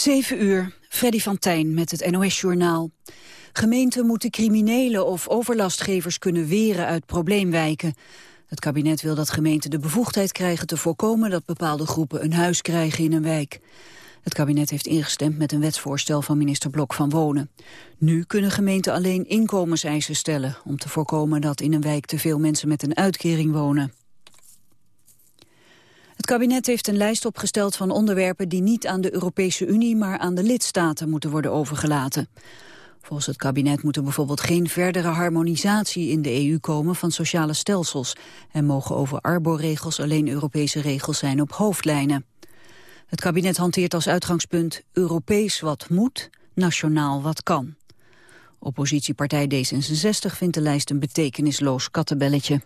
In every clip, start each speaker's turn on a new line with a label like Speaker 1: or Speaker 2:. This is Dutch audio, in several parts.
Speaker 1: 7 uur, Freddy van Tijn met het NOS-journaal. Gemeenten moeten criminelen of overlastgevers kunnen weren uit probleemwijken. Het kabinet wil dat gemeenten de bevoegdheid krijgen te voorkomen dat bepaalde groepen een huis krijgen in een wijk. Het kabinet heeft ingestemd met een wetsvoorstel van minister Blok van Wonen. Nu kunnen gemeenten alleen inkomenseisen stellen... om te voorkomen dat in een wijk te veel mensen met een uitkering wonen. Het kabinet heeft een lijst opgesteld van onderwerpen die niet aan de Europese Unie, maar aan de lidstaten moeten worden overgelaten. Volgens het kabinet moet er bijvoorbeeld geen verdere harmonisatie in de EU komen van sociale stelsels en mogen over arboregels alleen Europese regels zijn op hoofdlijnen. Het kabinet hanteert als uitgangspunt Europees wat moet, nationaal wat kan. Oppositiepartij D66 vindt de lijst een betekenisloos kattenbelletje.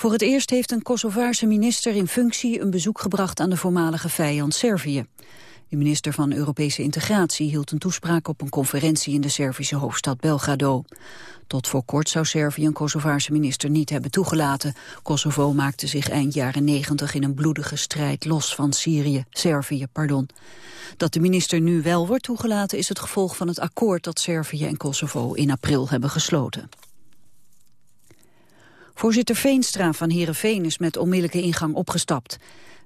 Speaker 1: Voor het eerst heeft een Kosovaarse minister in functie een bezoek gebracht aan de voormalige vijand Servië. De minister van Europese Integratie hield een toespraak op een conferentie in de Servische hoofdstad Belgrado. Tot voor kort zou Servië een Kosovaarse minister niet hebben toegelaten. Kosovo maakte zich eind jaren negentig in een bloedige strijd los van Syrië, Servië. Pardon. Dat de minister nu wel wordt toegelaten is het gevolg van het akkoord dat Servië en Kosovo in april hebben gesloten. Voorzitter Veenstra van Heerenveen is met onmiddellijke ingang opgestapt.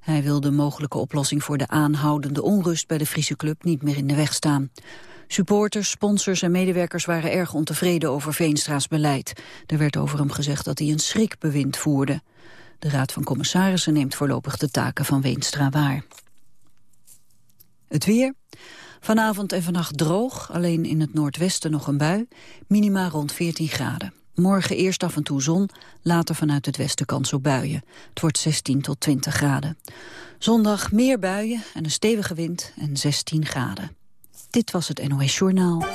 Speaker 1: Hij wil de mogelijke oplossing voor de aanhoudende onrust bij de Friese club niet meer in de weg staan. Supporters, sponsors en medewerkers waren erg ontevreden over Veenstra's beleid. Er werd over hem gezegd dat hij een schrikbewind voerde. De Raad van Commissarissen neemt voorlopig de taken van Veenstra waar. Het weer. Vanavond en vannacht droog, alleen in het noordwesten nog een bui. Minima rond 14 graden. Morgen eerst af en toe zon, later vanuit het westen kans op buien. Het wordt 16 tot 20 graden. Zondag meer buien en een stevige wind en 16 graden. Dit was het NOS Journaal.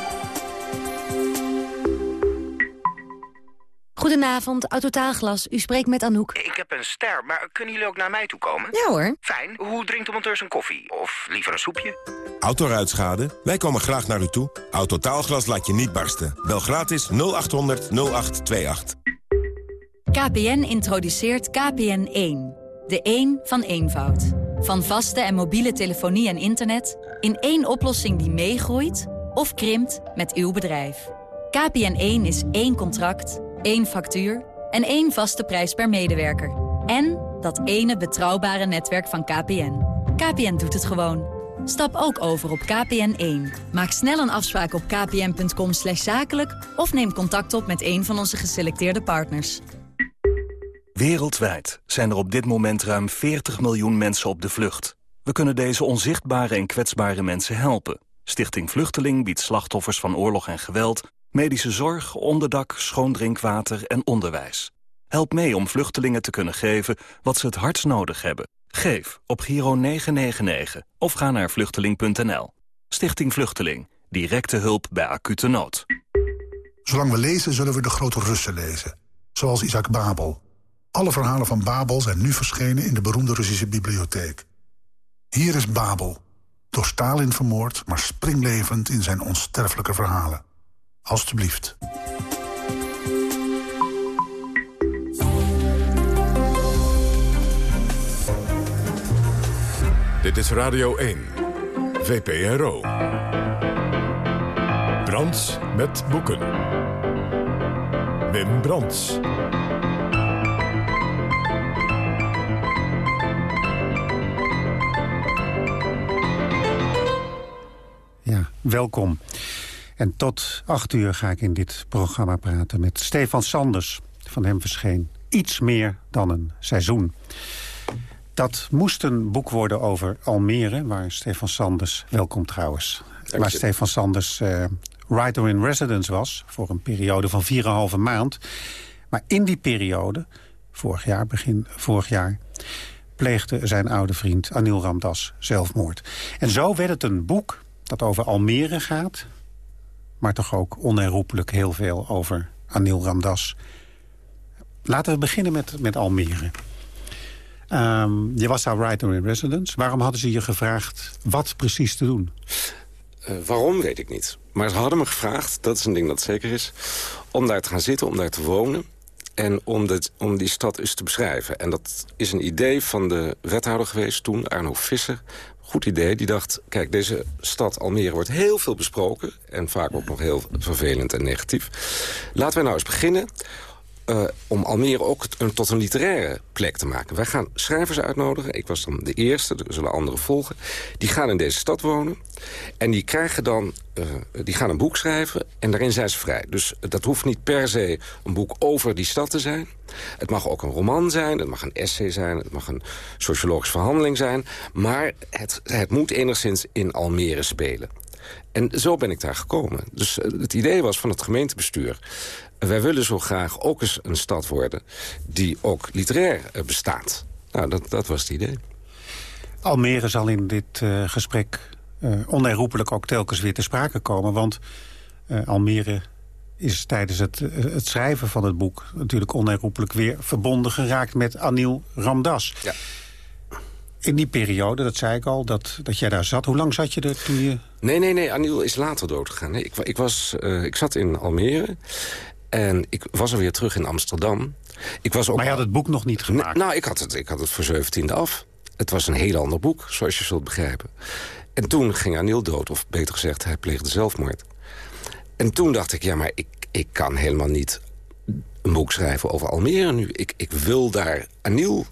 Speaker 2: Goedenavond, Autotaalglas. U spreekt met Anouk.
Speaker 3: Ik heb een ster, maar kunnen jullie ook naar mij toe komen?
Speaker 2: Ja hoor.
Speaker 3: Fijn. Hoe drinkt de monteur zijn koffie? Of liever een soepje?
Speaker 4: Autoruitschade? Wij komen graag naar u toe. Autotaalglas laat je niet barsten. Bel gratis 0800 0828.
Speaker 5: KPN introduceert KPN1. De 1 van eenvoud. Van vaste en mobiele telefonie en internet... in één oplossing die meegroeit of krimpt met uw bedrijf. KPN1 is één contract één factuur en één vaste prijs per medewerker. En dat ene betrouwbare netwerk van KPN. KPN doet het gewoon. Stap ook over op KPN1. Maak snel een afspraak op kpn.com zakelijk... of neem contact op met een van onze geselecteerde partners.
Speaker 6: Wereldwijd zijn er op dit moment ruim 40 miljoen mensen op de vlucht. We kunnen deze onzichtbare en kwetsbare mensen helpen. Stichting Vluchteling biedt slachtoffers van oorlog en geweld medische zorg, onderdak, schoon drinkwater en onderwijs. Help mee om vluchtelingen te kunnen geven wat ze het hardst nodig hebben. Geef op Giro 999 of ga naar vluchteling.nl. Stichting Vluchteling. Directe hulp bij acute nood.
Speaker 7: Zolang we lezen, zullen we de grote Russen lezen. Zoals Isaac Babel. Alle verhalen van Babel zijn nu verschenen in de beroemde Russische bibliotheek. Hier is Babel. Door Stalin vermoord, maar springlevend in zijn onsterfelijke verhalen. Alsjeblieft.
Speaker 8: Dit is Radio 1, VPRO. Brands met boeken. Wim Brands.
Speaker 9: Ja, welkom. En tot acht uur ga ik in dit programma praten met Stefan Sanders. Van hem verscheen iets meer dan een seizoen. Dat moest een boek worden over Almere, waar Stefan Sanders, welkom trouwens, waar Stefan Sanders uh, writer in residence was... voor een periode van 4,5 maand. Maar in die periode, vorig jaar, begin vorig jaar... pleegde zijn oude vriend Anil Ramdas zelfmoord. En zo werd het een boek dat over Almere gaat maar toch ook onherroepelijk heel veel over Anil Ramdas. Laten we beginnen met, met Almere. Um, je was daar writer in residence. Waarom hadden ze je gevraagd wat precies te doen?
Speaker 10: Uh, waarom, weet ik niet. Maar ze hadden me gevraagd, dat is een ding dat zeker is... om daar te gaan zitten, om daar te wonen... en om, dit, om die stad eens te beschrijven. En dat is een idee van de wethouder geweest toen, Arno Visser goed idee. Die dacht, kijk, deze stad Almere wordt heel veel besproken... en vaak ook nog heel vervelend en negatief. Laten we nou eens beginnen uh, om Almere ook een, tot een literaire plek te maken. Wij gaan schrijvers uitnodigen. Ik was dan de eerste, er zullen anderen volgen. Die gaan in deze stad wonen. En die krijgen dan, uh, die gaan een boek schrijven en daarin zijn ze vrij. Dus dat hoeft niet per se een boek over die stad te zijn. Het mag ook een roman zijn, het mag een essay zijn... het mag een sociologische verhandeling zijn. Maar het, het moet enigszins in Almere spelen. En zo ben ik daar gekomen. Dus uh, het idee was van het gemeentebestuur wij willen zo graag ook eens een stad worden... die ook literair eh, bestaat. Nou, dat, dat was het idee.
Speaker 9: Almere zal in dit uh, gesprek uh, onherroepelijk ook telkens weer te sprake komen. Want uh, Almere is tijdens het, het, schrijven van het boek... natuurlijk onherroepelijk weer verbonden geraakt met Anil Ramdas. Ja. In die periode, dat zei ik al, dat, dat jij daar zat. Hoe lang zat je er toen je...
Speaker 10: Nee, nee, nee. Anil is later doodgegaan. Ik, ik, was, ik zat in Almere en ik was alweer terug in Amsterdam. Ik was ook
Speaker 9: maar je had het boek nog niet gemaakt?
Speaker 10: nou, ik had, het, ik had het voor 17e af. Het was een heel ander boek, zoals je zult begrijpen. En toen ging Anil dood, of beter gezegd, hij pleegde zelfmoord. En toen dacht ik, ja, maar ik, ik kan helemaal niet een boek schrijven over Almere nu. Ik, ik wil daar Anil,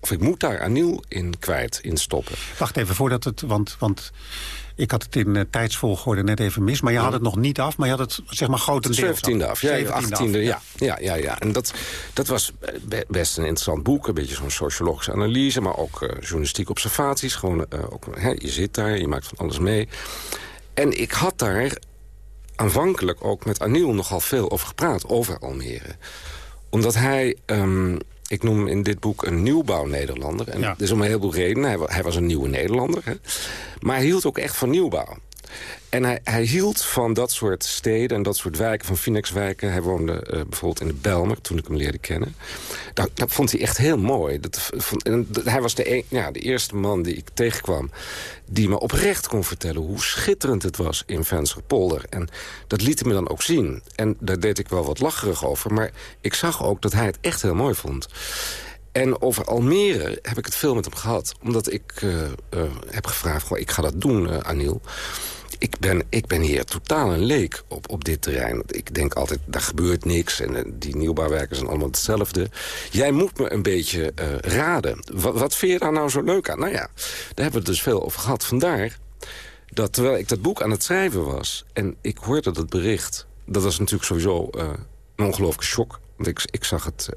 Speaker 10: of ik moet daar Anil in kwijt, in stoppen.
Speaker 9: Wacht even, voordat het, want... want ik had het in uh, tijdsvolgorde net even mis. Maar je had het nog niet af, maar je had het zeg maar grotendeels
Speaker 10: 17e af. Ja, 18e, ja. ja. Ja, ja, En dat, dat was best een interessant boek. Een beetje zo'n sociologische analyse, maar ook uh, journalistieke observaties. Gewoon, uh, ook, hè, je zit daar, je maakt van alles mee. En ik had daar aanvankelijk ook met Aniel nogal veel over gepraat, over Almere. Omdat hij... Um, ik noem in dit boek een nieuwbouw-Nederlander. En dat is om een heleboel redenen. Hij, hij was een nieuwe Nederlander. Hè. Maar hij hield ook echt van nieuwbouw. En hij, hij, hield van dat soort steden en dat soort wijken, van Phoenixwijken. Hij woonde uh, bijvoorbeeld in de Belmer, toen ik hem leerde kennen. Dat, vond hij echt heel mooi. Dat, hij was de, een, ja, de eerste man die ik tegenkwam... die me oprecht kon vertellen hoe schitterend het was in Vensterpolder. En dat liet hij me dan ook zien. En daar deed ik wel wat lacherig over. Maar ik zag ook dat hij het echt heel mooi vond. En over Almere heb ik het veel met hem gehad. Omdat ik uh, uh, heb gevraagd, ik ga dat doen, Anil ik ben, ik ben hier totaal een leek op, op dit terrein. Ik denk altijd, daar gebeurt niks. En uh, die nieuwbouwwerken zijn allemaal hetzelfde. Jij moet me een beetje uh, raden. Wat, wat vind je daar nou zo leuk aan? Nou ja, daar hebben we het dus veel over gehad. Vandaar dat terwijl ik dat boek aan het schrijven was... en ik hoorde dat bericht... dat was natuurlijk sowieso uh, een ongelooflijke shock. Want ik, ik, zag het,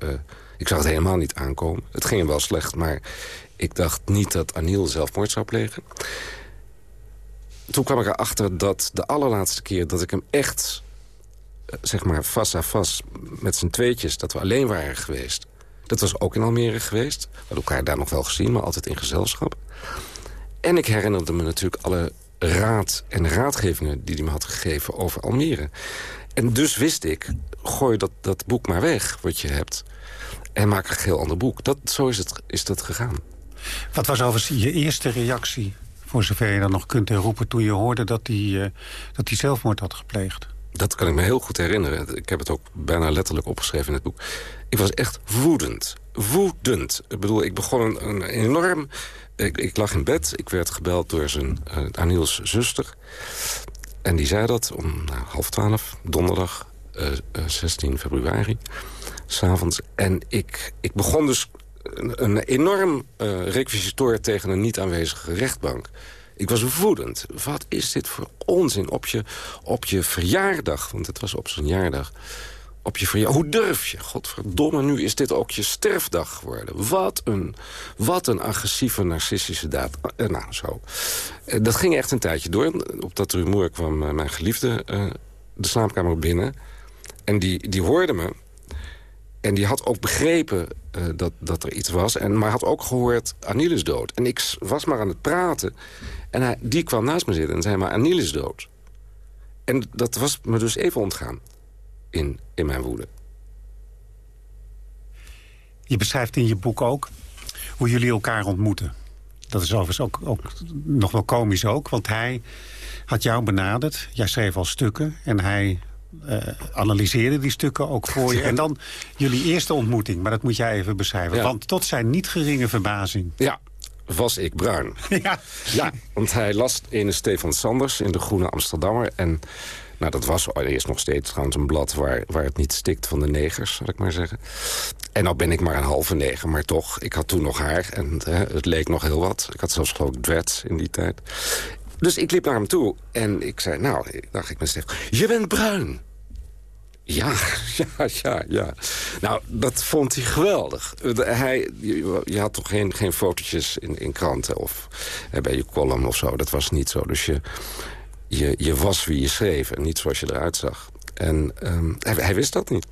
Speaker 10: ik zag het helemaal niet aankomen. Het ging wel slecht, maar ik dacht niet dat Aniel zelfmoord zou plegen toen kwam ik erachter dat de allerlaatste keer dat ik hem echt... Eh, zeg maar vast aan vast met z'n tweetjes, dat we alleen waren geweest... dat was ook in Almere geweest. We hadden elkaar daar nog wel gezien, maar altijd in gezelschap. En ik herinnerde me natuurlijk alle raad en raadgevingen... die hij me had gegeven over Almere. En dus wist ik, gooi dat, dat boek maar weg, wat je hebt... en maak een heel ander boek. Dat, zo is, het, is dat gegaan.
Speaker 9: Wat was overigens je eerste reactie voor zover je dan nog kunt herroepen... toen je hoorde dat hij, uh, dat zelfmoord had gepleegd.
Speaker 10: Dat kan ik me heel goed herinneren. Ik heb het ook bijna letterlijk opgeschreven in het boek. Ik was echt woedend. Woedend. Ik bedoel, ik begon een, een enorm... Ik, lag in bed. Ik werd gebeld door zijn uh, Aniels zuster. En die zei dat om nou, half twaalf, donderdag uh, uh, 16 februari, s'avonds. En ik, ik begon dus een, enorm uh, requisitor tegen een niet aanwezige rechtbank. Ik was woedend. Wat is dit voor onzin op je, op je verjaardag? Want het was op zijn jaardag. Op je verjaardag. Hoe durf je? Godverdomme, nu is dit ook je sterfdag geworden. Wat een, wat een agressieve, narcistische daad. Uh, nou, zo. Uh, dat ging echt een tijdje door. Op dat rumoer kwam mijn geliefde de slaapkamer binnen. En die, die hoorde me en die had ook begrepen uh, dat, dat er iets was. En, maar had ook gehoord, Aniel is dood. En ik was maar aan het praten. En hij, die kwam naast me zitten en zei, maar Aniel is dood. En dat was me dus even ontgaan. In, in mijn woede.
Speaker 9: Je beschrijft in je boek ook hoe jullie elkaar ontmoeten. Dat is overigens ook, ook nog wel komisch ook. Want hij had jou benaderd. Jij schreef al stukken. En hij uh, analyseerde die stukken ook voor je. En dan jullie eerste ontmoeting, maar dat moet jij even beschrijven. Want tot zijn niet geringe verbazing...
Speaker 10: Ja, was ik bruin.
Speaker 9: Ja.
Speaker 10: Ja, want hij las ene Stefan Sanders in de Groene Amsterdammer. En nou, dat was eerst nog steeds trouwens een blad waar, waar het niet stikt van de negers, zal ik maar zeggen. En nou ben ik maar een halve neger, maar toch, ik had toen nog haar en hè, het leek nog heel wat. Ik had zelfs geloof ik dreads in die tijd. Dus ik liep naar hem toe en ik zei, nou, dacht ik Stefan, je bent bruin. Ja, ja, ja, ja. Nou, dat vond hij geweldig. Hij, je, had toch geen, geen fotootjes in, in kranten of eh, bij je column of zo. Dat was niet zo. Dus je, je, je was wie je schreef en niet zoals je eruit zag. En hij, hij, wist dat niet.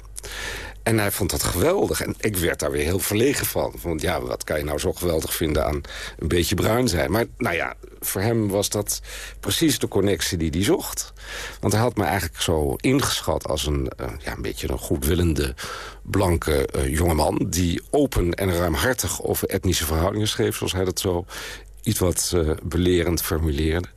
Speaker 10: En hij vond dat geweldig. En ik werd daar weer heel verlegen van. Want ja, wat kan je nou zo geweldig vinden aan een beetje bruin zijn? Maar nou ja, voor hem was dat precies de connectie die hij zocht. Want hij had me eigenlijk zo ingeschat als een, uh, ja, een beetje een goedwillende, blanke uh, jongeman... die open en ruimhartig over etnische verhoudingen schreef... zoals hij dat zo iets wat uh, belerend formuleerde.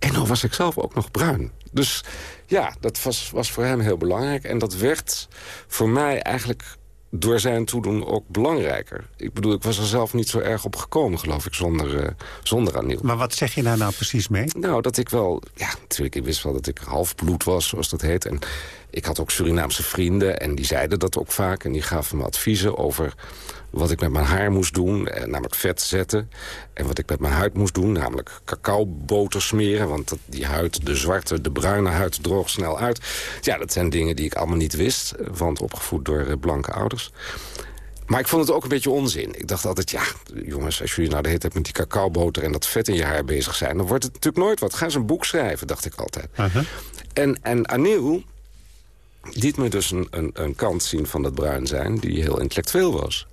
Speaker 10: En dan was ik zelf ook nog bruin. Dus ja, dat was, was voor hem heel belangrijk. En dat werd voor mij eigenlijk door zijn toedoen ook belangrijker. Ik bedoel, ik was er zelf niet zo erg op gekomen, geloof ik, zonder, uh, zonder Anil.
Speaker 9: Maar wat zeg je daar nou precies mee?
Speaker 10: Nou, dat ik wel... Ja, natuurlijk, ik wist wel dat ik halfbloed was, zoals dat heet. En ik had ook Surinaamse vrienden en die zeiden dat ook vaak. En die gaven me adviezen over wat ik met mijn haar moest doen, eh, namelijk vet zetten. En wat ik met mijn huid moest doen, namelijk cacaoboter smeren. Want die huid, de zwarte, de bruine huid, droogt snel uit. Ja, dat zijn dingen die ik allemaal niet wist. Want opgevoed door uh, blanke ouders. Maar ik vond het ook een beetje onzin. Ik dacht altijd, ja, jongens, als jullie nou de hele tijd met die cacaoboter en dat vet in je haar bezig zijn... dan wordt het natuurlijk nooit wat. Ga eens een boek schrijven, dacht ik altijd. Uh -huh. En, en Anil liet me dus een, een, een kant zien van dat bruin zijn... die heel intellectueel was.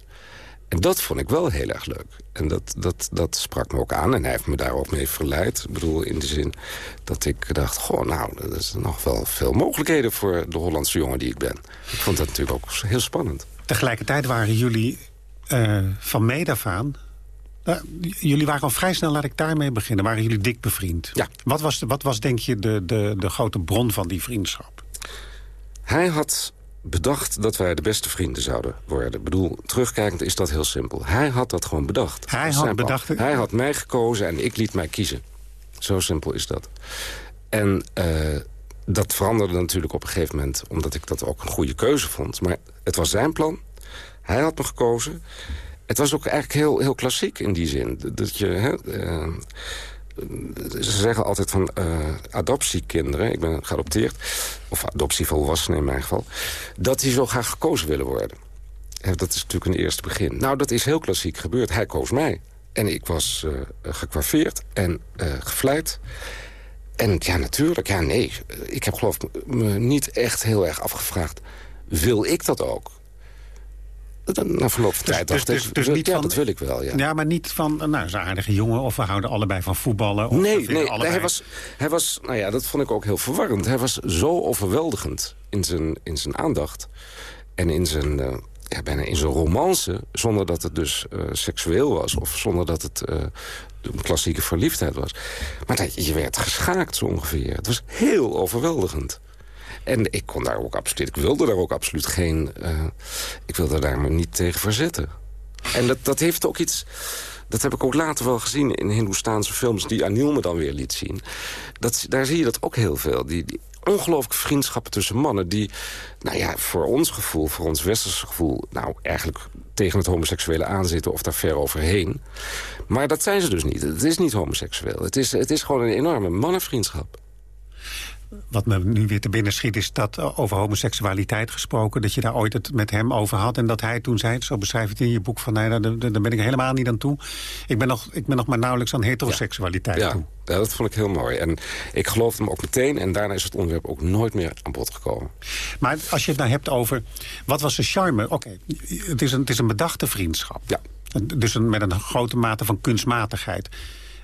Speaker 10: En dat vond ik wel heel erg leuk. En dat, dat, dat sprak me ook aan. En hij heeft me daar ook mee verleid. Ik bedoel, in de zin dat ik dacht... goh, nou, er is nog wel veel mogelijkheden voor de Hollandse jongen die ik ben. Ik vond dat natuurlijk ook heel spannend.
Speaker 9: Tegelijkertijd waren jullie uh, van meet af aan... Uh, jullie waren al vrij snel, laat ik daarmee beginnen. Waren jullie dik bevriend?
Speaker 10: Ja.
Speaker 9: Wat was, wat was denk je de, de, de grote bron van die vriendschap?
Speaker 10: Hij had bedacht dat wij de beste vrienden zouden worden. Ik bedoel, terugkijkend is dat heel simpel. Hij had dat gewoon bedacht.
Speaker 9: Hij had bedacht...
Speaker 10: Hij had mij gekozen en ik liet mij kiezen. Zo simpel is dat. En uh, dat veranderde natuurlijk op een gegeven moment... omdat ik dat ook een goede keuze vond. Maar het was zijn plan. Hij had me gekozen. Het was ook eigenlijk heel, heel klassiek in die zin. Dat je... Hè, uh, ze zeggen altijd van uh, adoptiekinderen, ik ben geadopteerd... of adoptievolwassenen in mijn geval... dat die zo graag gekozen willen worden. Dat is natuurlijk een eerste begin. Nou, dat is heel klassiek gebeurd. Hij koos mij. En ik was uh, gekwaffeerd en uh, gevleid. En ja, natuurlijk, ja, nee. Ik heb geloof me niet echt heel erg afgevraagd... wil ik dat ook? Na verloop van
Speaker 9: dus,
Speaker 10: tijd
Speaker 9: dus, dus, dus
Speaker 10: ik,
Speaker 9: niet
Speaker 10: ja,
Speaker 9: van,
Speaker 10: dat wil ik wel, ja.
Speaker 9: Ja, maar niet van, nou, is een aardige jongen... of we houden allebei van voetballen. Of
Speaker 10: nee, nee
Speaker 9: allebei...
Speaker 10: hij, was, hij was, nou ja, dat vond ik ook heel verwarrend. Hij was zo overweldigend in zijn, in zijn aandacht. En in zijn, uh, ja, bijna in zijn romance, zonder dat het dus uh, seksueel was... of zonder dat het uh, een klassieke verliefdheid was. Maar dat, je werd geschaakt zo ongeveer. Het was heel overweldigend. En ik kon daar ook absoluut, ik wilde daar ook absoluut geen, uh, ik wilde daar me niet tegen verzetten. En dat, dat heeft ook iets, dat heb ik ook later wel gezien in Hindoestaanse films die Anil me dan weer liet zien. Dat, daar zie je dat ook heel veel. Die, die ongelooflijke vriendschappen tussen mannen die, nou ja, voor ons gevoel, voor ons westerse gevoel, nou eigenlijk tegen het homoseksuele aanzitten of daar ver overheen. Maar dat zijn ze dus niet. Het is niet homoseksueel. Het is, het is gewoon een enorme mannenvriendschap
Speaker 9: wat me nu weer te binnen schiet, is dat over homoseksualiteit gesproken... dat je daar ooit het met hem over had en dat hij toen zei... zo beschrijf het in je boek, van nee, daar, daar ben ik helemaal niet aan toe. Ik ben nog, ik ben nog maar nauwelijks aan heteroseksualiteit
Speaker 10: ja.
Speaker 9: toe.
Speaker 10: Ja, dat vond ik heel mooi. En ik geloofde hem ook meteen en daarna is het onderwerp ook nooit meer aan bod gekomen.
Speaker 9: Maar als je het nou hebt over, wat was de charme? Oké, okay, het, is een, het is een bedachte vriendschap.
Speaker 10: Ja.
Speaker 9: Dus een, met een grote mate van kunstmatigheid.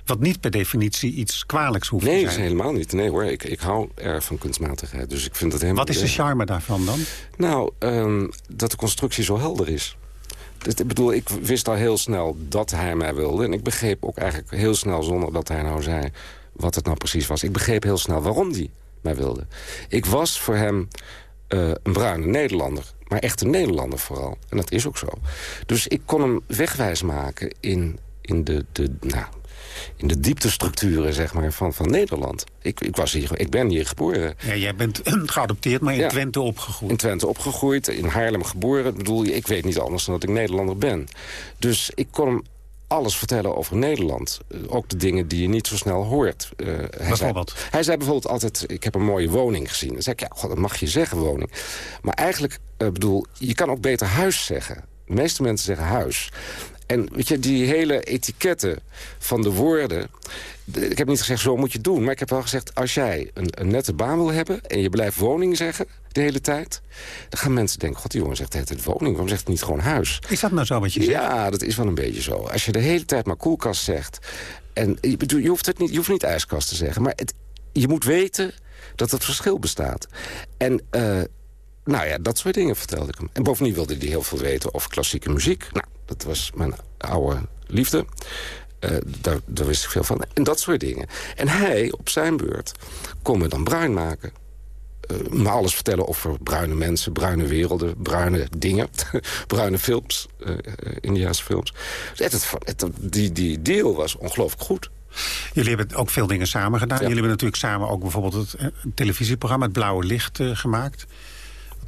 Speaker 9: Wat niet per definitie iets kwalijks hoeft
Speaker 10: nee,
Speaker 9: te zijn.
Speaker 10: Nee, helemaal niet. Nee hoor, ik, ik hou erg van kunstmatigheid. Dus ik vind dat helemaal...
Speaker 9: Wat is de charme daarvan dan?
Speaker 10: Nou, um, dat de constructie zo helder is. Dus, ik bedoel, ik wist al heel snel dat hij mij wilde. En ik begreep ook eigenlijk heel snel, zonder dat hij nou zei... wat het nou precies was. Ik begreep heel snel waarom hij mij wilde. Ik was voor hem uh, een bruine Nederlander. Maar echt een Nederlander vooral. En dat is ook zo. Dus ik kon hem wegwijs maken in in de, de, nou, in de dieptestructuren zeg maar, van, van Nederland. Ik, ik, was hier, ik ben hier geboren.
Speaker 9: Ja, jij bent geadopteerd, maar in Twente opgegroeid.
Speaker 10: In Twente opgegroeid, in Haarlem geboren. Ik bedoel, ik weet niet anders dan dat ik Nederlander ben. Dus ik kon hem alles vertellen over Nederland. Eh, ook de dingen die je niet zo snel hoort.
Speaker 9: Uh, hij bijvoorbeeld?
Speaker 10: Zei, hij zei bijvoorbeeld altijd, ik heb een mooie woning gezien. Dan zei ik, ja, god, dat mag je zeggen, woning. Maar eigenlijk, uh, bedoel, je kan ook beter huis zeggen. De meeste mensen zeggen huis. En weet je, die hele etiketten van de woorden... Ik heb niet gezegd, zo moet je het doen. Maar ik heb wel gezegd, als jij een, een nette baan wil hebben... en je blijft woning zeggen de hele tijd... dan gaan mensen denken, god, die jongen zegt hele tijd woning. Waarom zegt het niet gewoon huis?
Speaker 9: Is dat nou zo wat je zegt?
Speaker 10: Ja, dat is wel een beetje zo. Als je de hele tijd maar koelkast zegt... en je, je, hoeft, het niet, je hoeft niet ijskast te zeggen... maar het, je moet weten dat het verschil bestaat. En... Uh, nou ja, dat soort dingen vertelde ik hem. En bovendien wilde hij heel veel weten over klassieke muziek. Nou, dat was mijn oude liefde. Uh, daar, daar, wist ik veel van. En dat soort dingen. En hij, op zijn beurt, kon me dan bruin maken. Uh, me alles vertellen over bruine mensen, bruine werelden, bruine dingen. bruine films, uh, Indiaanse films. Dus het, het, die, die deal was ongelooflijk goed.
Speaker 9: Jullie hebben ook veel dingen samen gedaan. Jullie hebben natuurlijk samen ook bijvoorbeeld het televisieprogramma... Het Blauwe Licht gemaakt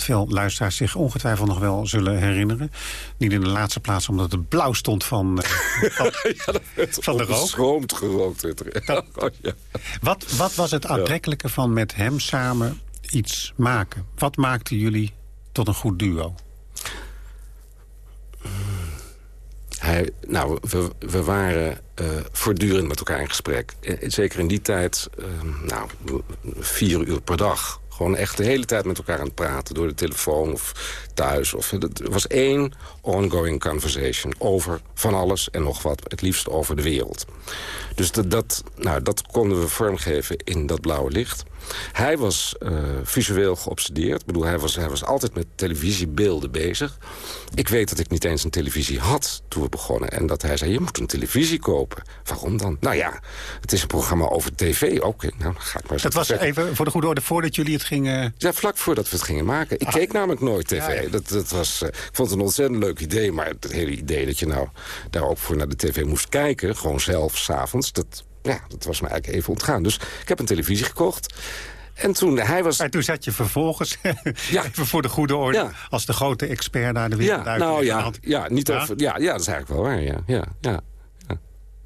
Speaker 9: veel luisteraars zich ongetwijfeld nog wel zullen herinneren. Niet in de laatste plaats omdat het blauw stond van, van,
Speaker 10: ja, van de rook. Schroomd gerookt.
Speaker 9: Oh, ja. wat, wat was het aantrekkelijke van met hem samen iets maken? Wat maakte jullie tot een goed duo?
Speaker 10: Hij, nou, we, we waren uh, voortdurend met elkaar in gesprek. Zeker in die tijd, uh, nou, vier uur per dag gewoon echt de hele tijd met elkaar aan het praten. Door de telefoon of thuis. Of, het was één ongoing conversation over van alles en nog wat. Het liefst over de wereld. Dus dat, dat, nou, dat konden we vormgeven in dat blauwe licht. Hij was uh, visueel geobsedeerd. Ik bedoel, hij was, hij was altijd met televisiebeelden bezig. Ik weet dat ik niet eens een televisie had toen we begonnen. En dat hij zei, je moet een televisie kopen. Waarom dan? Nou ja, het is een programma over tv. Oké, nou ga ik maar
Speaker 9: Dat was even voor de goede orde voordat jullie het gingen...
Speaker 10: Ja, vlak voordat we het gingen maken. Ik ah. keek namelijk nooit tv. Ja, ja. Dat, dat was, uh, ik vond het een ontzettend leuk idee. Maar het hele idee dat je nou daar ook voor naar de tv moest kijken... gewoon zelf, s'avonds, dat ja, dat was me eigenlijk even ontgaan. Dus ik heb een televisie gekocht. En toen, hij was...
Speaker 9: En toen zat je vervolgens, ja. even voor de goede orde... als de grote expert naar de wereld
Speaker 10: ja, Nou ja, ja, niet ja? Over, ja, ja, dat is eigenlijk wel waar, ja. ja, ja,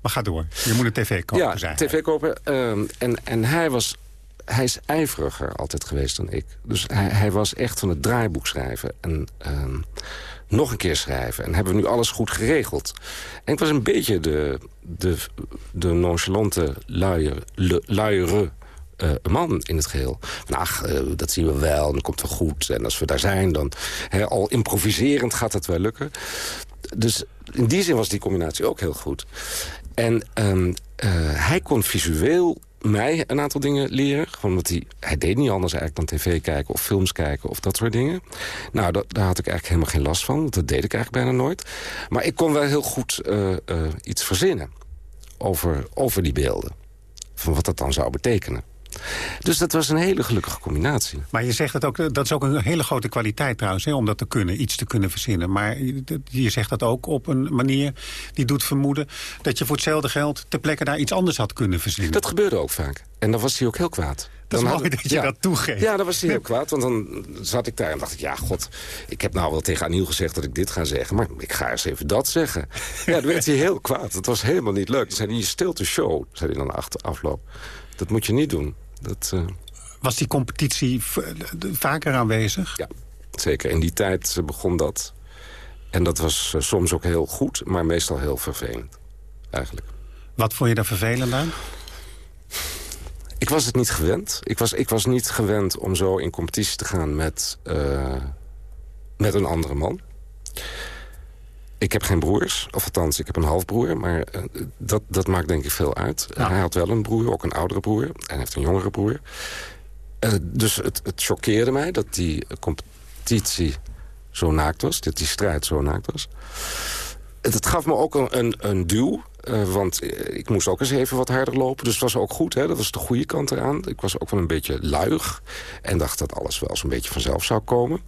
Speaker 9: Maar ga door. Je moet een tv kopen,
Speaker 10: Ja,
Speaker 9: zijn
Speaker 10: tv kopen. Um, en, en hij was... Hij is ijveriger altijd geweest dan ik. Dus hij, hij was echt van het draaiboek schrijven. En um, nog een keer schrijven. En hebben we nu alles goed geregeld. En ik was een beetje de, de, de nonchalante, luiere uh, man in het geheel. Van, ach, uh, dat zien we wel, dan komt het goed. En als we daar zijn, dan al improviserend gaat het wel lukken. Dus in die zin was die combinatie ook heel goed. En um, uh, hij kon visueel mij een aantal dingen leren. Gewoon omdat hij, hij deed niet anders eigenlijk dan tv kijken of films kijken of dat soort dingen. Nou, dat, daar had ik eigenlijk helemaal geen last van. Want dat deed ik eigenlijk bijna nooit. Maar ik kon wel heel goed uh, uh, iets verzinnen over, over die beelden. Van wat dat dan zou betekenen. Dus dat was een hele gelukkige combinatie.
Speaker 9: Maar je zegt dat ook, dat is ook een hele grote kwaliteit trouwens, hè, om dat te kunnen, iets te kunnen verzinnen. Maar je zegt dat ook op een manier die doet vermoeden dat je voor hetzelfde geld ter plekke daar iets anders had kunnen verzinnen.
Speaker 10: Dat gebeurde ook vaak. En dan was hij ook heel kwaad.
Speaker 9: Dat is mooi dat je dat toegeeft.
Speaker 10: Ja, dat was hij heel kwaad. Want dan zat ik daar en dacht ik... ja, god, ik heb nou wel tegen Aniel gezegd dat ik dit ga zeggen... maar ik ga eens even dat zeggen. Ja, dan werd hij heel kwaad. Dat was helemaal niet leuk. Dan zei hij, je stilt de show, zei hij dan achter afloop. Dat moet je niet doen. Dat, uh...
Speaker 9: Was die competitie vaker aanwezig?
Speaker 10: Ja, zeker. In die tijd begon dat. En dat was uh, soms ook heel goed, maar meestal heel vervelend. Eigenlijk.
Speaker 9: Wat vond je daar vervelend aan?
Speaker 10: Ik was het niet gewend. Ik was, ik was niet gewend om zo in competitie te gaan met, uh, met een andere man. Ik heb geen broers, of althans, ik heb een halfbroer. Maar uh, dat, dat maakt denk ik veel uit. Ja. hij had wel een broer, ook een oudere broer. En hij heeft een jongere broer. Uh, dus het, het choqueerde mij dat die competitie zo naakt was. Dat die strijd zo naakt was. Het, het gaf me ook een, een, een duw. Uh, want ik moest ook eens even wat harder lopen. Dus het was ook goed, hè? dat was de goede kant eraan. Ik was ook wel een beetje luig. En dacht dat alles wel zo'n beetje vanzelf zou komen.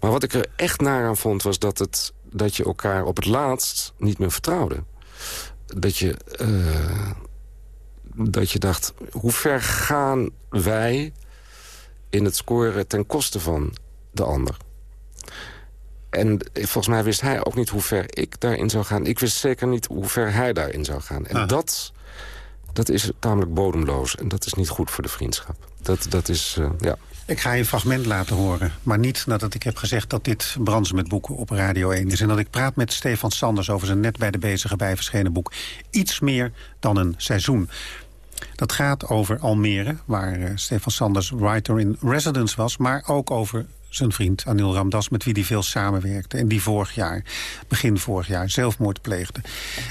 Speaker 10: Maar wat ik er echt naar aan vond, was dat, het, dat je elkaar op het laatst niet meer vertrouwde. dat je, eh, dat je dacht... hoe ver gaan wij in het scoren ten koste van de ander? En volgens mij wist hij ook niet hoe ver ik daarin zou gaan. Ik wist zeker niet hoe ver hij daarin zou gaan. En ah. dat, dat is tamelijk bodemloos. En dat is niet goed voor de vriendschap. Dat, dat is, uh, ja...
Speaker 9: Ik ga je een fragment laten horen. Maar niet nadat ik heb gezegd dat dit Brands met boeken op Radio 1 is. En dat ik praat met Stefan Sanders over zijn net bij de bezige bij verschenen boek. Iets meer dan een seizoen. Dat gaat over Almere, waar uh, Stefan Sanders writer in residence was... maar ook over zijn vriend Anil Ramdas... met wie hij veel samenwerkte en die vorig jaar, begin vorig jaar, zelfmoord pleegde.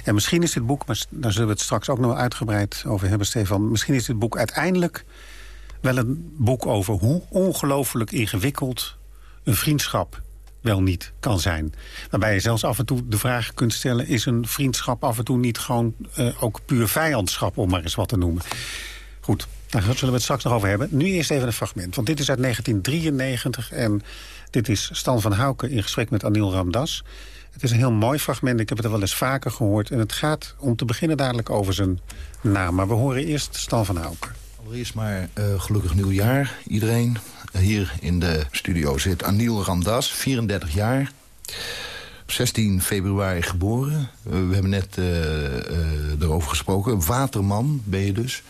Speaker 9: En misschien is dit boek, maar daar zullen we het straks ook nog uitgebreid over hebben, Stefan... misschien is dit boek uiteindelijk wel een boek over hoe ongelooflijk ingewikkeld een vriendschap wel niet kan zijn. Waarbij je zelfs af en toe de vraag kunt stellen... is een vriendschap af en toe niet gewoon uh, ook puur vijandschap... om maar eens wat te noemen. Goed, daar zullen we het straks nog over hebben. Nu eerst even een fragment, want dit is uit 1993... en dit is Stan van Houken in gesprek met Anil Ramdas. Het is een heel mooi fragment, ik heb het er wel eens vaker gehoord... en het gaat om te beginnen dadelijk over zijn naam. Maar we horen eerst Stan van Houken.
Speaker 11: Allereerst maar uh, gelukkig nieuwjaar iedereen. hier in de studio zit Anil Ramdas, 34 jaar. 16 februari geboren. Uh, we hebben net uh, erover gesproken. Waterman ben je dus.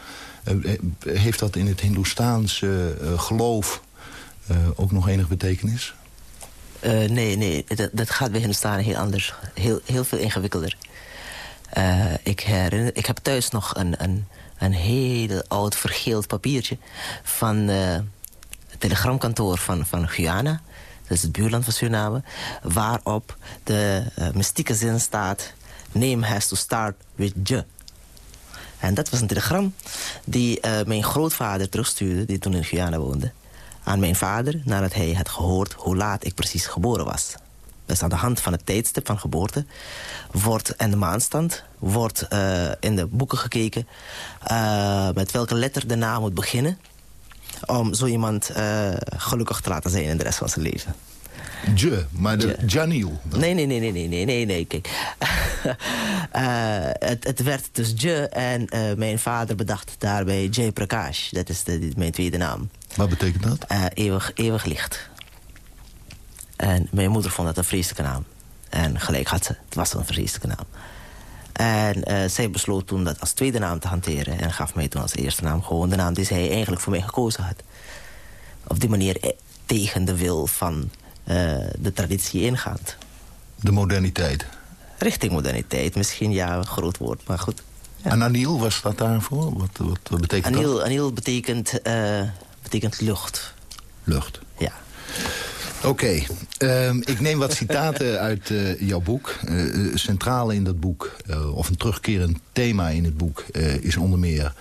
Speaker 11: heeft dat in het Hindoestaanse geloof ook nog enige betekenis?
Speaker 12: nee, nee. Dat, dat gaat bij Hindoestaan heel anders. Heel, heel veel ingewikkelder. ik, herinner, ik heb thuis nog een... een een heel oud vergeeld papiertje van uh, het telegramkantoor van, van Guyana. Dat is het buurland van Suriname. Waarop de uh, mystieke zin staat... Name has to start with je. En dat was een telegram die uh, mijn grootvader terugstuurde... die toen in Guyana woonde. Aan mijn vader nadat hij had gehoord hoe laat ik precies geboren was. Dus aan de hand van het tijdstip van geboorte wordt, en de maanstand wordt uh, in de boeken gekeken... Uh, met welke letter de naam moet beginnen... om zo iemand uh, gelukkig te laten zijn in de rest van zijn leven.
Speaker 11: Je, maar de Janil.
Speaker 12: Nee, nee, nee, nee, nee, nee, nee, nee, kijk. het, het, werd dus Je en mijn vader bedacht daarbij Jay Prakash. Dat is de, mijn tweede naam.
Speaker 11: Wat betekent dat?
Speaker 12: eeuwig, eeuwig licht. En mijn moeder vond dat een vreselijke naam. En gelijk had ze, het was een vreselijke naam. En uh, zij besloot toen dat als tweede naam te hanteren... en gaf mij toen als eerste naam gewoon de naam die zij eigenlijk voor mij gekozen had. Op die manier eh, tegen de wil van uh, de traditie ingaand.
Speaker 11: De moderniteit?
Speaker 12: Richting moderniteit, misschien ja, een groot woord, maar goed. Ja.
Speaker 11: En Anil, was dat daarvoor? Wat, wat, wat betekent
Speaker 12: Anil,
Speaker 11: dat?
Speaker 12: Anil betekent, uh, betekent lucht.
Speaker 11: Lucht?
Speaker 12: Ja.
Speaker 11: Oké, okay. um, ik neem wat citaten uit uh, jouw boek. Uh, centraal in dat boek, uh, of een terugkerend thema in het boek... is onder meer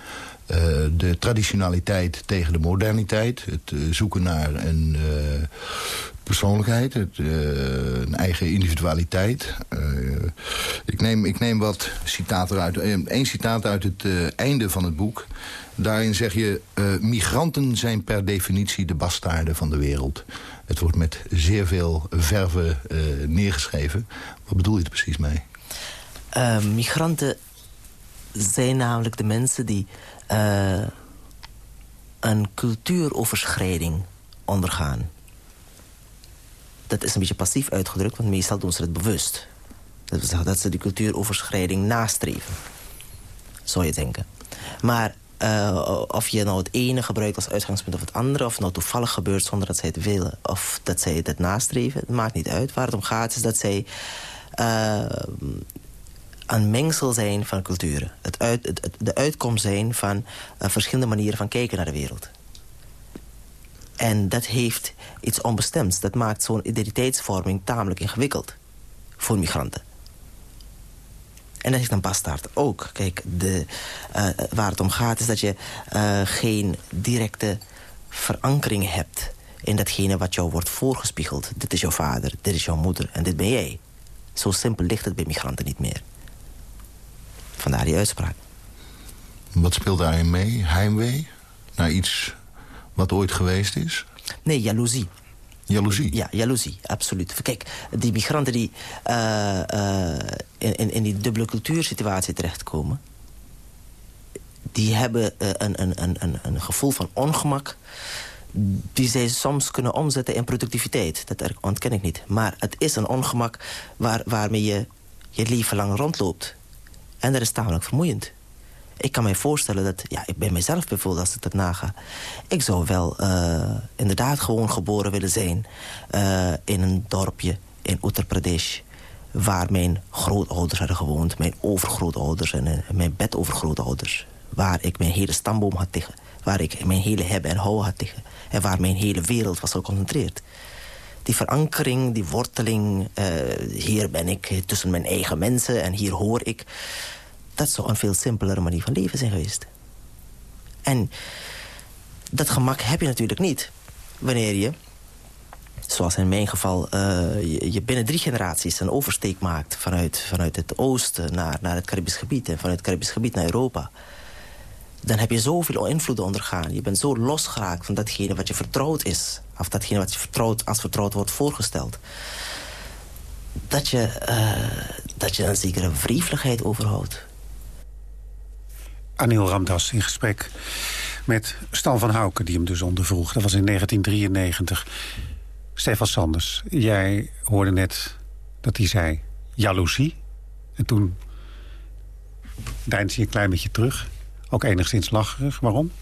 Speaker 11: de traditionaliteit tegen de moderniteit. Het zoeken naar een persoonlijkheid, het, een eigen individualiteit. ik, neem, ik neem wat citaten eruit. Eén citaat uit het einde van het boek... Daarin zeg je, migranten zijn per definitie de bastaarden van de wereld. Het wordt met zeer veel verven uh, neergeschreven. Wat bedoel je er precies mee?
Speaker 12: Uh, migranten zijn namelijk de mensen die uh, een cultuuroverschrijding ondergaan. Dat is een beetje passief uitgedrukt, want meestal doen ze het bewust. Dat dat ze die cultuuroverschrijding nastreven. Zou je denken. Maar uh, of je nou het ene gebruikt als uitgangspunt of het andere... of het nou toevallig gebeurt zonder dat zij het willen... of dat zij het nastreven, het maakt niet uit. Waar het om gaat is dat zij uh, een mengsel zijn van culturen. Uit, de uitkomst zijn van uh, verschillende manieren van kijken naar de wereld. En dat heeft iets onbestemds. Dat maakt zo'n identiteitsvorming tamelijk ingewikkeld voor migranten. En dat heeft een bastaard ook. Kijk, de, uh, waar het om gaat is dat je uh, geen directe verankering hebt... in datgene wat jou wordt voorgespiegeld. Dit is jouw vader, dit is jouw moeder en dit ben jij. Zo simpel ligt het bij migranten niet meer. Vandaar die uitspraak.
Speaker 11: Wat speelt daarin mee? Heimwee? Naar iets wat ooit geweest is?
Speaker 12: Nee, jaloezie.
Speaker 11: Jaloezie?
Speaker 12: Ja, jaloezie, absoluut. Kijk, die migranten die uh, uh, in, in, die dubbele cultuursituatie terechtkomen... die hebben uh, een, een, een, een gevoel van ongemak die zij soms kunnen omzetten in productiviteit. Dat ontken ik niet. Maar het is een ongemak waar, waarmee je je leven lang rondloopt. En dat is tamelijk vermoeiend. Ik kan mij voorstellen dat, ja, ik ben mezelf bijvoorbeeld als ik dat naga. Ik zou wel uh, inderdaad gewoon geboren willen zijn uh, in een dorpje in Uttar Pradesh. Waar mijn grootouders hadden gewoond, mijn overgrootouders en uh, mijn bedovergrootouders. Waar ik mijn hele stamboom had liggen. Waar ik mijn hele hebben en houden had liggen. En waar mijn hele wereld was geconcentreerd die verankering, die worteling... Hier ben ik tussen mijn eigen mensen en hier hoor ik... dat zou een veel simpelere manier van leven zijn geweest. En dat gemak heb je natuurlijk niet wanneer je... zoals in mijn geval, uh, je, binnen drie generaties een oversteek maakt... vanuit, vanuit het oosten naar, naar het Caribisch gebied... en vanuit het Caribisch gebied naar Europa dan heb je zoveel invloeden ondergaan. Je bent zo losgeraakt van datgene wat je vertrouwd is. Of datgene wat je vertrouwd, als vertrouwd wordt voorgesteld. Dat je, uh, dat je een zekere wreveligheid overhoudt.
Speaker 9: Anil Ramdas in gesprek met Stan van Houken, die hem dus ondervroeg. Dat was in 1993. Stefan Sanders, jij hoorde net dat hij zei jaloezie. En toen deinsde hij een klein beetje terug. Ook enigszins lacherig. Waarom?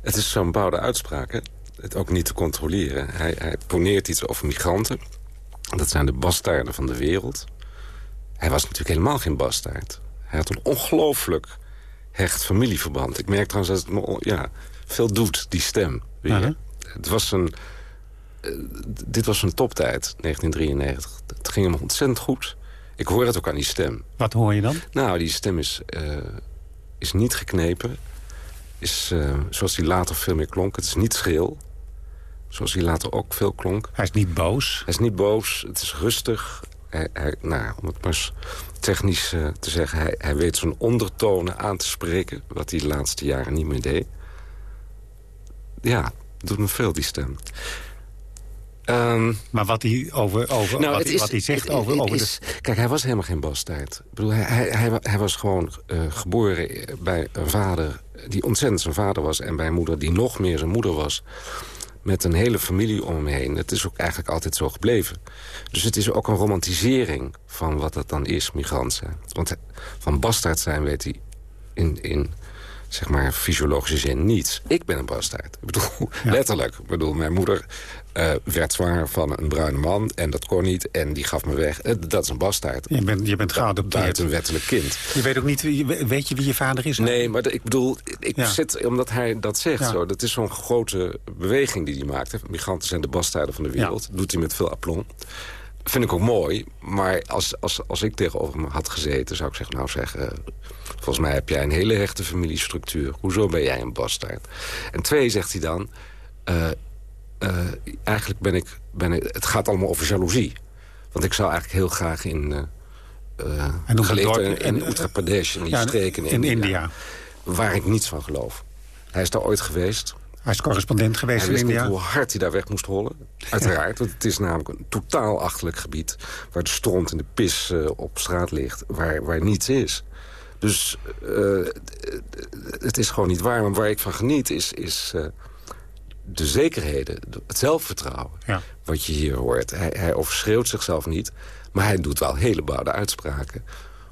Speaker 10: Het is zo'n bouwde uitspraak? Het ook niet te controleren. Hij, hij poneert iets over migranten. Dat zijn de bastaarden van de wereld. Hij was natuurlijk helemaal geen bastaard. Hij had een ongelooflijk hecht familieverband. Ik merk trouwens dat het me ja, veel doet, die stem. Weer. Uh -huh. Het was een... Uh, dit was een toptijd, 1993. Het ging hem ontzettend goed. Ik hoor het ook aan die stem.
Speaker 9: Wat hoor je dan?
Speaker 10: Nou, die stem is... Uh, is niet geknepen. Is, uh, zoals hij later veel meer klonk. Het is niet scheel. Zoals hij later ook veel klonk.
Speaker 9: Hij is niet boos?
Speaker 10: Hij is niet boos. Het is rustig. Hij, hij, nou, om het maar technisch uh, te zeggen... Hij, hij weet zijn ondertonen aan te spreken... wat hij de laatste jaren niet meer deed. Ja, doet me veel, die stem.
Speaker 9: Um, maar wat hij, over, over, nou, wat, hij, is, wat hij zegt
Speaker 10: het,
Speaker 9: over...
Speaker 10: Het
Speaker 9: over
Speaker 10: is, de... Kijk, hij was helemaal geen bastaard. Ik bedoel, hij, hij, hij, hij was gewoon uh, geboren bij een vader... die ontzettend zijn vader was... en bij een moeder die nog meer zijn moeder was... met een hele familie om hem heen. Het is ook eigenlijk altijd zo gebleven. Dus het is ook een romantisering van wat dat dan is, migrant zijn. Want van bastaard zijn weet hij in... in zeg maar, fysiologische zin niets. Ik ben een bastaard. Ik bedoel, ja. letterlijk. Ik bedoel, mijn moeder uh, werd zwanger van een bruine man. En dat kon niet. En die gaf me weg. Uh, dat is een bastaard.
Speaker 9: Je bent, je bent geadopteerd.
Speaker 10: Buiten een wettelijk kind.
Speaker 9: Je weet ook niet, weet je wie je vader is?
Speaker 10: Nee, maar ik bedoel, ik ja. zit, omdat hij dat zegt ja. zo. Dat is zo'n grote beweging die hij maakt. Migranten zijn de bastaarden van de wereld. Doet hij met veel aplomb. Vind ik ook mooi. Maar als, als, als ik tegenover hem had gezeten, zou ik zeggen, nou zeggen... Volgens mij heb jij een hele hechte familiestructuur. Hoezo ben jij een bastaard? En twee, zegt hij dan... Uh, uh, eigenlijk ben ik, ben ik... Het gaat allemaal over jaloezie. Want ik zou eigenlijk heel graag in... Uh, en geleefd in, in Uttar Pradesh, in die ja, streken in,
Speaker 9: in India, India.
Speaker 10: Waar ik niets van geloof. Hij is daar ooit geweest.
Speaker 9: Hij is correspondent geweest in India.
Speaker 10: hoe hard hij daar weg moest hollen. Uiteraard, want het is namelijk een totaal achterlijk gebied... waar de stront en de pis uh, op straat ligt, waar, waar niets is. Dus uh, het is gewoon niet waar. Maar waar ik van geniet is, is uh, de zekerheden, het zelfvertrouwen...
Speaker 9: Ja.
Speaker 10: wat je hier hoort. Hij, hij overschreeuwt zichzelf niet, maar hij doet wel hele bouwde uitspraken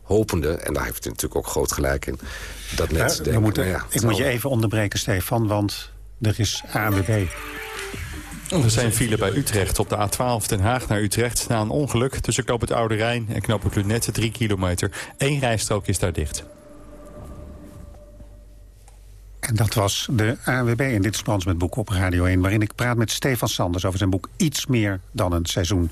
Speaker 10: hopende, en daar heeft hij natuurlijk ook groot gelijk in... dat mensen ja, denken...
Speaker 9: Moeten,
Speaker 10: ja,
Speaker 9: ik moet je even onderbreken, Stefan, want er is ANWB.
Speaker 13: Er zijn file bij Utrecht op de A12 Den Haag naar Utrecht... na een ongeluk tussen Knoop het Oude Rijn en Knoop het Lunette 3 kilometer. Eén rijstrook is daar dicht.
Speaker 9: En dat was de ANWB in dit Spans met Boek op Radio 1... waarin ik praat met Stefan Sanders over zijn boek Iets meer dan een seizoen.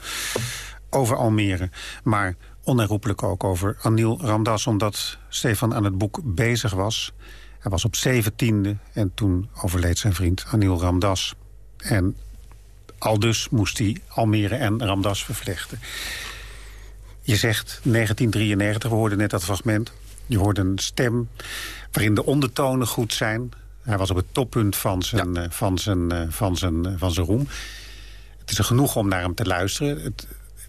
Speaker 9: Over Almere, maar onherroepelijk ook over Anil Ramdas... omdat Stefan aan het boek bezig was. Hij was op zeventiende en toen overleed zijn vriend Anil Ramdas. En al dus moest hij Almere en Ramdas vervlechten. Je zegt 1993, we hoorden net dat fragment. Je hoorde een stem waarin de ondertonen goed zijn. Hij was op het toppunt van zijn, ja. van zijn, van zijn, van zijn roem. Het is er genoeg om naar hem te luisteren. Het,